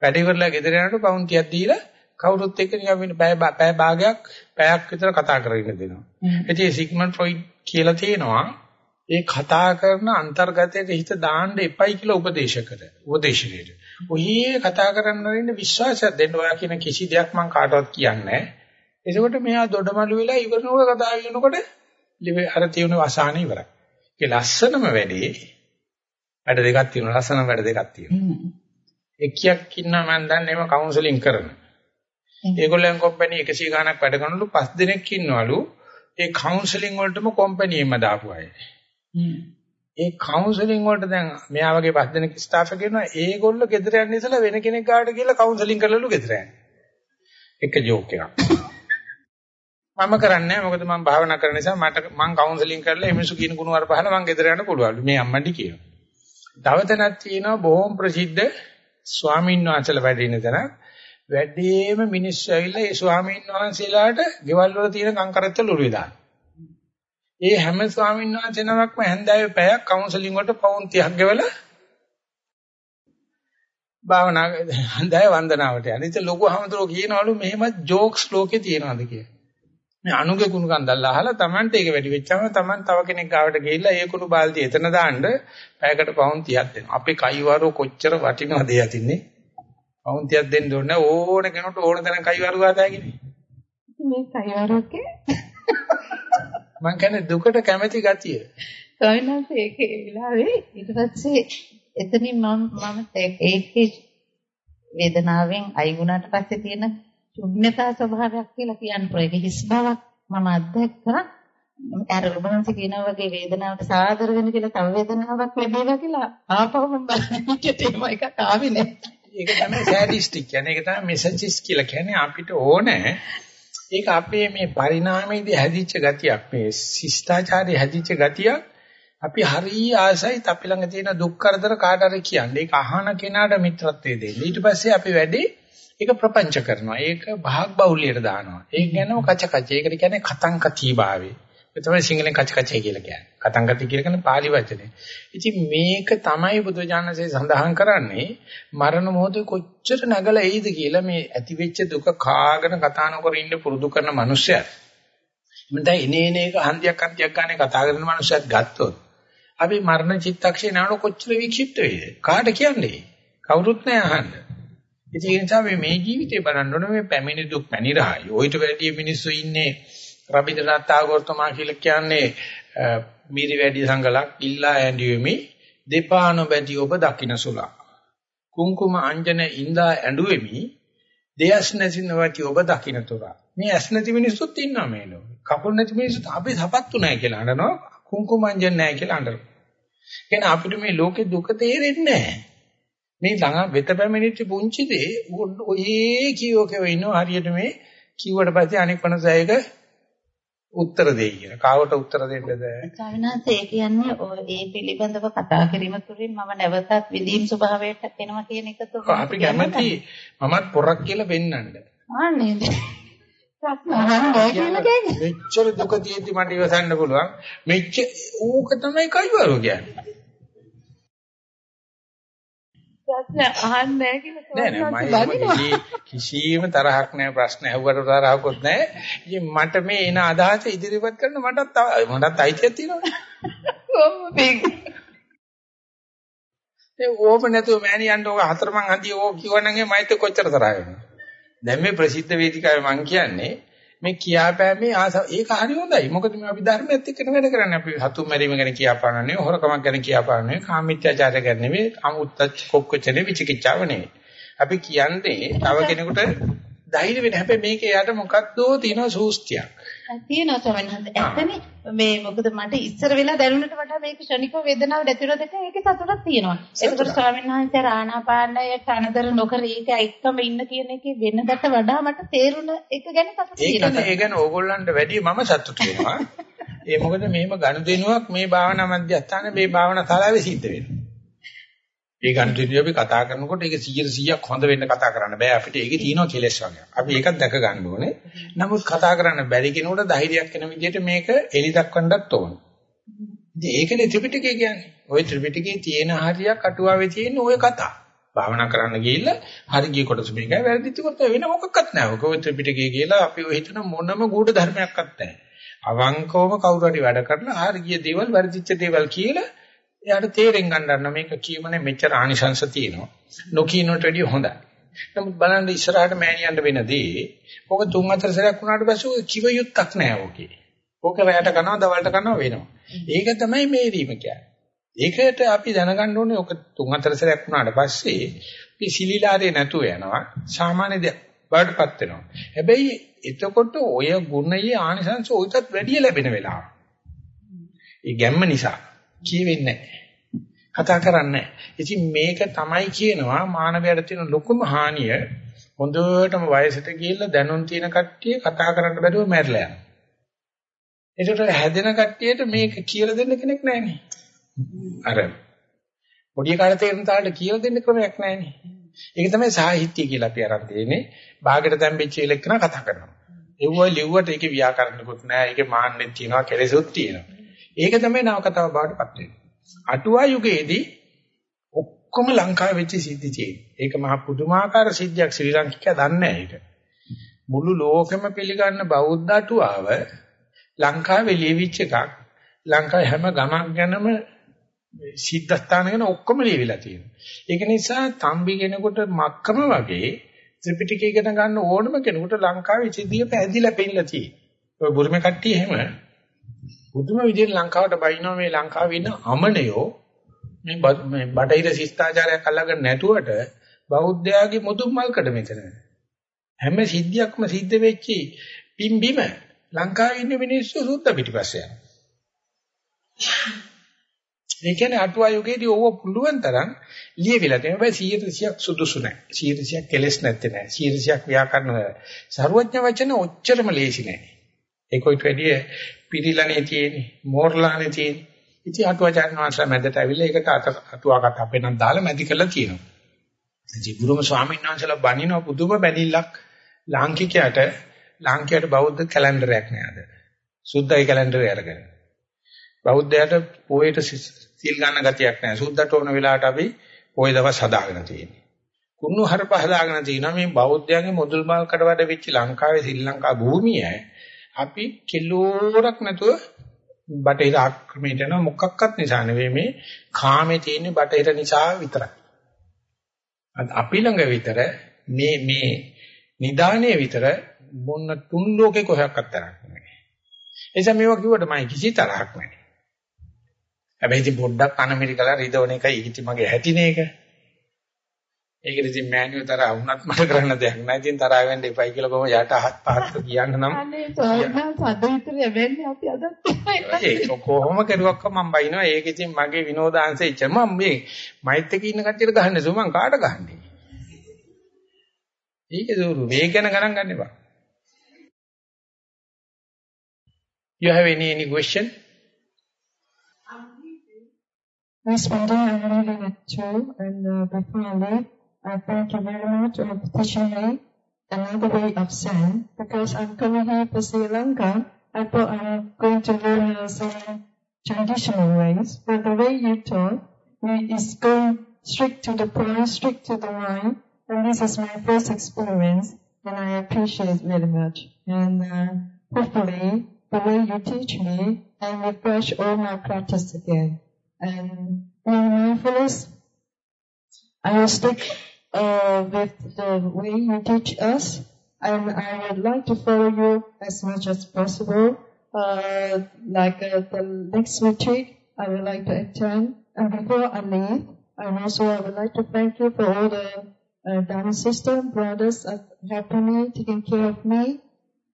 වැඩ ඉවරලා ගෙදර යනකොට පවුන් 30ක් දීලා කවුරුත් එක්ක නිකන් වෙන පැය පැය භාගයක් පැයක් විතර කතා කරගෙන දෙනවා. ඉතින් සිග්මන්ඩ් ෆ්‍රොයිඩ් කියලා තියෙනවා ඒ කතා කරන අන්තර්ගතයට හිත දාන්න එපයි කියලා උපදේශකට. උපදේශකයට. ඔහි කතා කරන්න වෙන්න විශ්වාසයක් දෙන්න ඔයා කියන කිසි දෙයක් මම කාටවත් කියන්නේ නැහැ. එතකොට මෙයා දොඩමළු වෙලා ඉවරනකොට කතා කරනකොට අර තියෙන වසාන ඉවරයි. ඒ ලස්සනම වැඩේ වැඩ දෙකක් තියෙනවා. ලස්සනම වැඩ දෙකක් තියෙනවා. එක්කියක් ඉන්නවා මම දන්නේ මම කවුන්සලින් කරන. ඒගොල්ලන් කම්පැනි 100 ගණක් වැඩ කරනලු පස් දෙනෙක් ඉන්නවලු. ඒ කවුන්සලින් වලටම කම්පැනිෙම දාපු අය. ඒ කවුන්සලින් වලට දැන් මෙයා වගේ පස් දෙනෙක් ස්ටාෆ් එක ඉන්නවා. ඒගොල්ලෝ ගෙදර යන්න ඉස්සලා වෙන කෙනෙක් ගාවට ගිහලා කවුන්සලින් කරලලු ගෙදර යන්නේ. එක ජෝක් එකක්. මම කරන්නේ මොකද මම භාවනා කරන නිසා මට මම කවුන්සලින් කරලා එමිසු කියන ගුණ වර පහල මම ගෙදර යන්න පුළුවන්. මේ අම්මන්ටි කියනවා. තව තැනක් තියෙනවා බොහොම ප්‍රසිද්ධ ස්වාමීන් වහන්සේලා වැඩ ඉන්න තැන. වැඩිම මිනිස්සු ඇවිල්ලා ඒ ස්වාමීන් වහන්සේලාට ගෙවල් වල තියෙන කංකරච්ච ලුරුවේ දාන. ඒ හැම ස්වාමීන් වහන්සේ නමක්ම හැන්දෑවේ පැයක් කවුන්සලින් වලට පවුන් 30ක් ගෙවලා භාවනා හැන්දෑවේ වන්දනාවට යන. ඉතින් ලොකු හමුදුරෝ කියනවලු මෙහෙම ජෝක්ස් ලෝකේ තියනවාද කියලා. මේ අනුගේ කුණු කන්දල් අහලා Tamanට ඒක වැඩි වෙච්චාම Taman තව කෙනෙක් ගාවට ගිහිල්ලා ඒ කුණු බාල්දිය එතන දාන්න පැයකට පවුන් 30ක් දෙනවා. අපේ කයිවරෝ කොච්චර වටිනවද යතින්නේ? පවුන් 30ක් දෙන්න ඕනේ ඕන කෙනෙකුට ඕන තරම් කයිවරු ගාතෑගෙන. මේ කයිවරෝකේ මං කියන්නේ දුකට කැමැති ගතිය. ස්වාමීන් ඒකේ වෙලාවේ ඊට පස්සේ එතනින් මම මම ඒකේ වේදනාවෙන් අයි වුණාට පස්සේ තියෙන ශුන්‍යතා ස්වභාවයක් කියලා කියන්න. ඒක හිස් බවක් මම අත්දැක්කා. අර රුබන්ස කියනා වගේ වේදනාවට සාදර වෙන කියලා තව වේදනාවක් ලැබේවා කියලා ආපහු මම බලන්නට එහෙම එකක් ආවේ නෑ. ඒක තමයි සෑඩිස්ටික් කියන්නේ. ඒක තමයි මෙසෙන්ජිස් කියලා කියන්නේ අපිට ඕනේ ඒක අපේ මේ පරිණාමයේදී හැදිච්ච ගතියක් මේ ශිෂ්ටාචාරයේ හැදිච්ච ගතියක් අපි හරිය ආසයි අපි ළඟ තියෙන දුක් කරදර කාට හරි කියන්නේ ඒක අහන කෙනාට මිත්‍රත්වයේ දෙන්න ඊට පස්සේ අපි වැඩි ඒක ප්‍රපංච කරනවා. ඒක භාග බහුලියට දානවා. ඒක කියනවා කච කච. ඒකට කියන්නේ කතංකති භාවේ. ඒ තමයි සිංහලෙන් කච කච කියලා කියන්නේ. කතංකති කියලා කියන්නේ pāli වචනේ. ඉතින් මේක තමයි බුදුජානසේ සඳහන් කරන්නේ මරණ මොහොතේ කොච්චර නැගලා එයිද කියලා මේ ඇතිවෙච්ච දුක කාගෙන කතා නොකර ඉන්න පුරුදු කරන මනුස්සයා. මන්ද එනේන එක හන්දියක් හන්දියක් ගන්න කතා කරන මනුස්සයත් ගත්තොත් අපි මරණ චිත්තක්ෂේ නාන කොච්චර වික්ෂිප්ත වේද? කාට කියන්නේ? කවුරුත් නැහැ අහන්න. ඉතින් ඒ නිසා මේ මේ ජීවිතේ බලන්න ඕනේ මේ පැමිණි දුක් පැනිරහයි. ඔయిత වැඩි මිනිස්සු ඉන්නේ රබින්ද්‍රනාත් tagore තුමා කියලා කියන්නේ මිරි වැඩි සංගලක් ඉල්ලා ඇඬුවෙමි දෙපාන බැඳි ඔබ දකින්න සුලා. කුංකුම අංජන ඉඳා ඇඬුවෙමි දෙයස් නැසිනවටි ඔබ දකින්න තුරා. මේ ඇස් නැති මිනිස්සුත් ඉන්නවා මේ ලෝකේ. කකුල් නැති මිනිස්සුත් අපි සපත්තු නැහැ කියලා අඬනවා. කුංකුම අංජන නැහැ කියලා අඬනවා. එහෙනම් අපිට මේ ලෝකේ දුක තේරෙන්නේ නැහැ. මේ ළඟ වෙත පැමිණිච්ච පුංචි දේ ඔයේ කියෝ කියව ඉන්නවා හරියට මේ කිව්වට පස්සේ අනෙක් වනසයක උත්තර දෙයි කියන. කාවට උත්තර දෙන්නද? ස්වාමිනාත් ඒ කියන්නේ ඒ පිළිබඳව කතා කිරීම තුළින් මම නැවතත් විදීම් ස්වභාවයට එනවා කියන එක තුළ අපි කැමති මමත් පොරක් කියලා පෙන්වන්න. ආ නේද? මෙච්චර දුක තියෙද්දි මට ඉවසන්න පුළුවන්. මෙච්ච ඌක තමයි කයිවරු කියන්නේ. ප්‍රශ්න අහන්නේ නැහැ කියලා කිසිම තරහක් නෑ ප්‍රශ්න ඇහුවට තරහකුත් නෑ. ඉතින් මට මේ එන අදහස ඉදිරිපත් කරන්න මටත් මටත් අයිතියක් තියෙනවා. ඒ ඕප නැතුව මෑණියන්ට ඕක හතරමං හන්දිය ඕක කිව්වනම් මයිත් කොච්චර තරහ වෙනවද? දැන් මේ ප්‍රසිද්ධ වේදිකාවේ මං කියන්නේ මේ කියාපෑමේ ආස ඒක හරි හොඳයි. මොකද මේ අපි ධර්මයේත් එක්කන වැඩ කරන්නේ. අපි හතුම් මැරීම ගැන කියාපාන නෙවෙයි, හොරකමක් ගැන කියාපාන නෙවෙයි, කාමීත්‍යාචාරය ගැන නෙවෙයි, අමුත්තච් කොක්කොචනේ විචිකිච්ඡාව නෙවෙයි. අපි කියන්නේ තව කෙනෙකුට ධෛර්ය වෙන හැබැයි මේකේ යට මොකක්දෝ තියෙන සූස්තියක්. තියෙනවා ස්වාමීන් වහන්සේ. ඇත්තනේ මේ මොකද මට ඉස්සර වෙලා දැනුණට වඩා මේක ක්ෂණිකව වේදනාව නැතිව දෙක ඒකේ සතුටක් තියෙනවා. ඒකකොට ස්වාමීන් වහන්සේ ආනාපානය කනදර නොකර ඒක එක්කම ඉන්න කියන එකේ වෙනදට වඩා මට තේරුණ එක ගැන සතුට තියෙනවා. ඒක ගැන ඕගොල්ලන්ට වැඩි මම සතුට වෙනවා. ඒ මොකද මෙහෙම ගනුදෙනුවක් මේ භාවනා මධ්‍යස්ථානේ මේ භාවනා ශාලාවේ සිද්ධ වෙනවා. ඒ ගනුදෙනුව අපි කතා කරනකොට ඒක 100%ක් හොඳ වෙන්න කතා කරන්න බෑ අපිට. ඒකේ තියෙනවා කෙලෙස් වගේ. අපි ඒකත් දැක ගන්න ඕනේ. නමුත් කතා කරන්න බැරි කෙනෙකුට ධෛර්යයක් වෙන විදිහට මේක එලි දක්වන්නත් ඕන. ඉතින් ඒකනේ ත්‍රිපිටකය කියන්නේ. ওই ත්‍රිපිටකයේ තියෙන හරියක් අටුවාවේ තියෙන ওই කතා. භාවනා කරන්න ගිහිල්ලා හරි ගිය කොටස මේකයි වැරදිච්ච කොටස වෙන මොකක්වත් නැහැ. ඔක ත්‍රිපිටකය කියලා අපි ඔය හිතන මොනම ගුඪ ධර්මයක්වත් නැහැ. අවංකවම කවුරු හරි වැඩ කරලා හරි ගිය දේවල් වැරදිච්ච දේවල් කියලා එයාට තේරෙන් ගන්න මේක කියමනේ මෙච්චර ආනිශංශ තියෙනවා. නොකියනට වැඩිය හොඳයි. නමුත් බලන්න ඉස්සරහට මෑණියන්ට වෙනදී ඕක තුන් හතර සැරයක් වුණාට පස්සේ කිව යුත්තක් නැහැ ඕකේ. ඕක රැයට කරනවා දවල්ට කරනවා වෙනවා. ඒක තමයි මේරීම කියන්නේ. ඒකට අපි දැනගන්න ඕනේ ඕක තුන් හතර සැරයක් වුණාට පස්සේ අපි සිලිලාරේ නැතුව යනවා. සාමාන්‍ය දෙයක් බාටපත් වෙනවා. හැබැයි එතකොට ඔය ගුණයේ ආනිසංශ ඔයිටත් වැඩිය ලැබෙන වෙලාව. ඒ ගැම්ම නිසා කියවෙන්නේ නැහැ. කතා කරන්නේ ඉතින් මේක තමයි කියනවා මානවයාට තියෙන ලොකුම හානිය හොඳටම වයසට ගිහිල්ලා දැනුම් තියෙන කට්ටිය කතා කරන්න බැරුව මැරලා යනවා. ඒකට හැදෙන කට්ටියට මේක කියලා දෙන්න කෙනෙක් නැහැනේ. අර පොඩි කාලේ තේරෙන තාලට කියලා දෙන්න ක්‍රමයක් නැහැනේ. ඒක තමයි සාහිත්‍ය කියලා අපි අරන් තියෙන්නේ. භාගයට තැම්පෙච්ච ඉලක්කන කතා කරනවා. ඒව ලිව්වට ඒකේ ව්‍යාකරණකුත් නැහැ. ඒකේ මාන්නෙත් තියෙනවා, කෙලෙසුත් තියෙනවා. ඒක තමයි නවකතාව බවට පත් වෙන්නේ. අටුවා යුගයේදී ඔක්කොම ලංකාවේ වෙච්ච සිද්ධි තියෙනවා. ඒක මහ පුදුමාකාර සිද්ධියක් ශ්‍රී ලංකිකයා දන්නේ නැහැ ඒක. මුළු ලෝකෙම පිළිගන්න බෞද්ධ අටුවාව ලංකාවේ ලියවිච්ච එකක්. ලංකාවේ හැම ගමක් ගැනම සිද්ධාස්ථාන ගැන ඔක්කොම ලියවිලා තියෙනවා. ඒක නිසා තම්බි කෙනෙකුට මක්කම වගේ ත්‍රිපිටකය ඉගෙන ගන්න ඕනම කෙනෙකුට ලංකාවේ සිද්ධිය පැහැදිලා පෙන්නලා තියෙනවා. ඔය බුරුමේ කට්ටිය එහෙම පුදුම විදිහට ලංකාවට බයිනවා මේ ලංකාවේ ඉන්න අමනයෝ මේ මේ බටහිර ශිෂ්ටාචාරයක් අල්ලගන්න නැතුවට බෞද්ධයාගේ මුදුන් මල්කඩ මෙතන. හැම සිද්ධියක්ම සිද්ධ වෙච්චි පිම්බිම ලංකාවේ ඉන්න මිනිස්සු සුද්ධ පිටිපස්සේ යනවා. ඒ කියන්නේ අටුවා යුගයේදී ඕව පුළුවන් තරම් ලියවිලා තියෙනවා. හැබැයි 100%ක් සුදුසු නැහැ. 100%ක් කෙලස් නැත්තේ නැහැ. 100%ක් ව්‍යාකරණ සර්වඥ වචන ඔච්චරම ලේසි නැහැ. ඒකොයිට වැඩිය පිරිලානේ තියෙන්නේ, මෝරලානේ තියෙන්නේ. ඉතින් අටුවාචාර්ය වහන්සේ මැදට ඇවිල්ලා ඒකට අටුවා කතා පෙන්නන් දාලා මැදි කරලා තියෙනවා. ඉතින් ගුරුම ස්වාමීන් වහන්සේලා බණින පුදුම බැනිල්ලක් ලාංකිකයට ලාංකිකයට බෞද්ධ කැලෙන්ඩරයක් නෑද. සුද්ධයි කැලෙන්ඩරය අරගෙන. බෞද්ධයට පොයේට සීල් ගන්න ගතියක් නෑ. සුද්ධට ඕන වෙලාවට අපි පොය දවස් හදාගෙන තියෙන්නේ. කුණු හරප හදාගෙන තියෙනවා මේ බෞද්ධයන්ගේ මුදල් මාල් කඩවඩ වෙච්ච ලංකාවේ ශ්‍රී ලංකා භූමිය අපි කිලෝරක් නැතුව බටහිර ආක්‍රමණයට යන මොකක්වත් නිසා නෙවෙයි මේ කාමේ තියෙන බටහිර නිසා විතරයි. අපි ළඟ විතර මේ මේ නිදානේ විතර මොන තුන් ලෝකේ කොහොක්වත් තරක් නැහැ. එනිසා මේවා කිව්වට මම කිසි තරහක් නැහැ. හැබැයි ඉතින් පොඩ්ඩක් අනමෙරිකලා රිදවන එකයි ඉති මගේ හැටිනේ ඒක. ඒකද ඉතින් මෑණියෝ තරහ වුණත් මට කරන්න දෙයක් නැහැ. ඉතින් තරහ වෙන්න එපයි කියලා කොහොම යට හත් පහත් කියන්න නම් අනේ ඒක කොහොම කරුවක් මම බයිනවා. ඒක ඉතින් මගේ විනෝදාංශය ඉච්ච මම මේ මයිත් එක ඉන්න කට්ටියට ගහන්නේ සෝ මං කාට ගහන්නේ. ඒක දුරු මේ ගැන ගණන් ගන්න එපා. You have any any question? Yes, Father, I really like to, and uh, before I leave, I thank you very much for teaching me another way of Zen because I'm coming here for Sri Lanka. I thought I'm going to learn some traditional ways, but the way you taught me is going strict to the point, strict to the line, and this is my first experience, and I appreciate it very much. And uh, hopefully, the way you teach me, I refresh all my practice again. And in mindfulness, I will stick with the way you teach us, and I would like to follow you as much as possible. Uh, like uh, the next retreat, I would like to attend. And before I leave, and also I would like to thank you for all the uh, Dharma sister, brothers are happily taking care of me.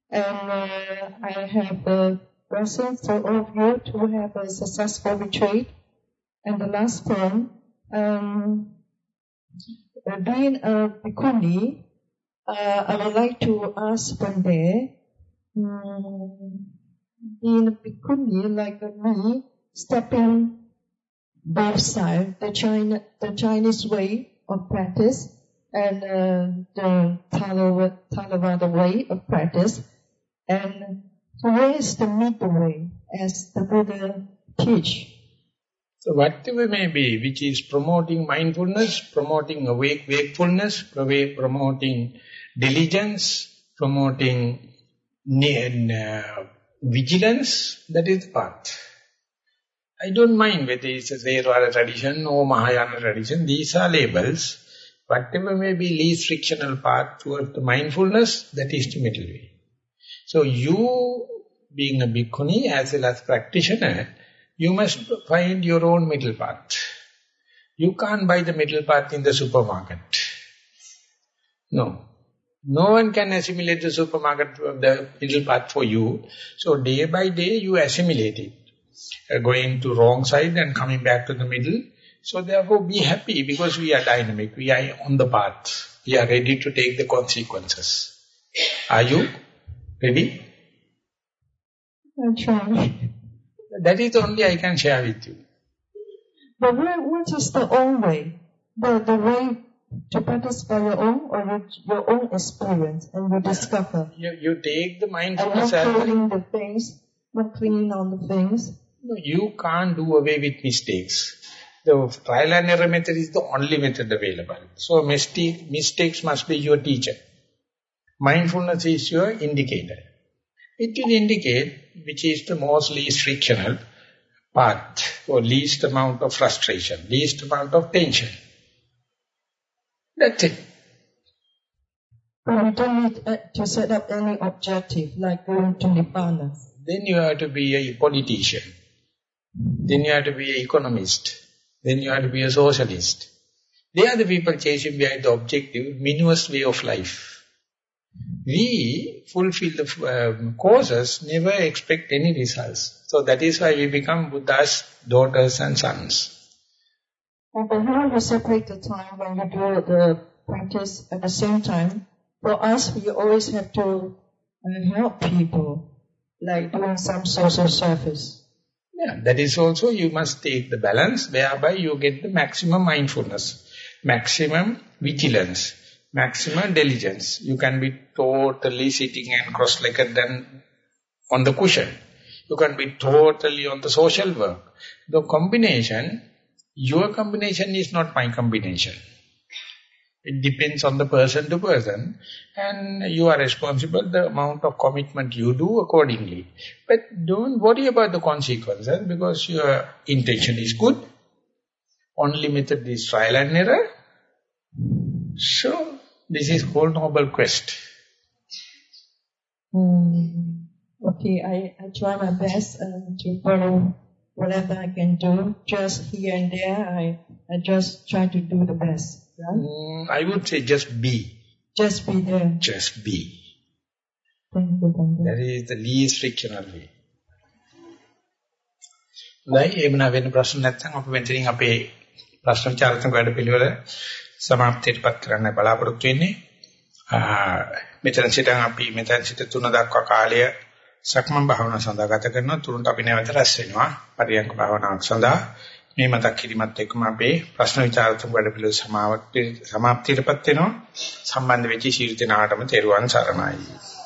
And uh, I have a blessing for all of you to have a successful retreat. And the last point, um, uh, being uh, I would like to ask day, um, being a like me, stepping both sides, the, China, the Chinese way of practice and uh, the Theravada way of practice, and where is the middle way as the Buddha teach? So whatever may be, which is promoting mindfulness, promoting awake wakefulness, promoting diligence, promoting uh, vigilance, that is the path. I don't mind whether it's a Theravada tradition or Mahayana tradition. These are labels. Whatever may be least frictional path towards the mindfulness, that is the middle way. So you, being a bhikkhuni as well as practitioner, you must find your own middle path. You can't buy the middle path in the supermarket. No. No one can assimilate the supermarket, the middle path for you. So day by day you assimilate it. Uh, going to wrong side and coming back to the middle. So therefore be happy because we are dynamic. We are on the path. We are ready to take the consequences. Are you ready? I'm trying. That is only I can share with you. But what is the own way? The, the way to practice by your own or your, your own experience and you discover? You, you take the mindfulness and not cleaning the things, not cleaning on the things. No, you can't do away with mistakes. The trial and error method is the only method available. So mistake, mistakes must be your teacher. Mindfulness is your indicator. It will indicate which is the most least frictional path or least amount of frustration, least amount of tension. That's it. But we don't need uh, to set up any objective like going to Nibbana. Then you have to be a politician. Then you have to be an economist. Then you have to be a socialist. They are the people chasing behind the objective, meaningless way of life. We fulfill the um, causes, never expect any results. So that is why we become Buddha's daughters and sons. But how you separate the time when you do the practice at the same time? For us, we always have to uh, help people, like doing some social service. Yeah, that is also you must take the balance whereby you get the maximum mindfulness, maximum vigilance, maximum diligence. You can be totally sitting and cross-legged and on the cushion. You can be totally on the social work. The combination, your combination is not my combination. It depends on the person to person and you are responsible the amount of commitment you do accordingly. But don't worry about the consequences because your intention is good. Only method is trial and error. So, this is called noble quest. Mm, okay, I, I try my best uh, to follow whatever I can do. Just here and there, I, I just try to do the best. Mm, I would say just be. Just be there. Just be. Thank you, thank you. That is the least frictional way. දැන් එහෙම වෙන ප්‍රශ්න නැත්නම් අපි මෙතනින් අපේ ප්‍රශ්න විචාරත්මක වැඩ පිළිවෙල සමාප්තියටපත් කරන්න බලාපොරොත්තු වෙන්නේ. මෙතන සිට අපි මෙතන සිට තුන දක්වා කාලය සක්මන් භාවනාව සඳහා ගත කරනවා. තුනට අපි නැවත රැස් වෙනවා. පරියන්ක භාවනාවක් සඳහා මේ මතක් කිරීමත් එක්කම අපේ ප්‍රශ්න විචාරතුමු වැඩ පිළිවෙල සමාප්තියටපත් වෙනවා සම්බන්ධ වෙච්ච ශීර්ෂ දිනාටම තෙරුවන් සරණයි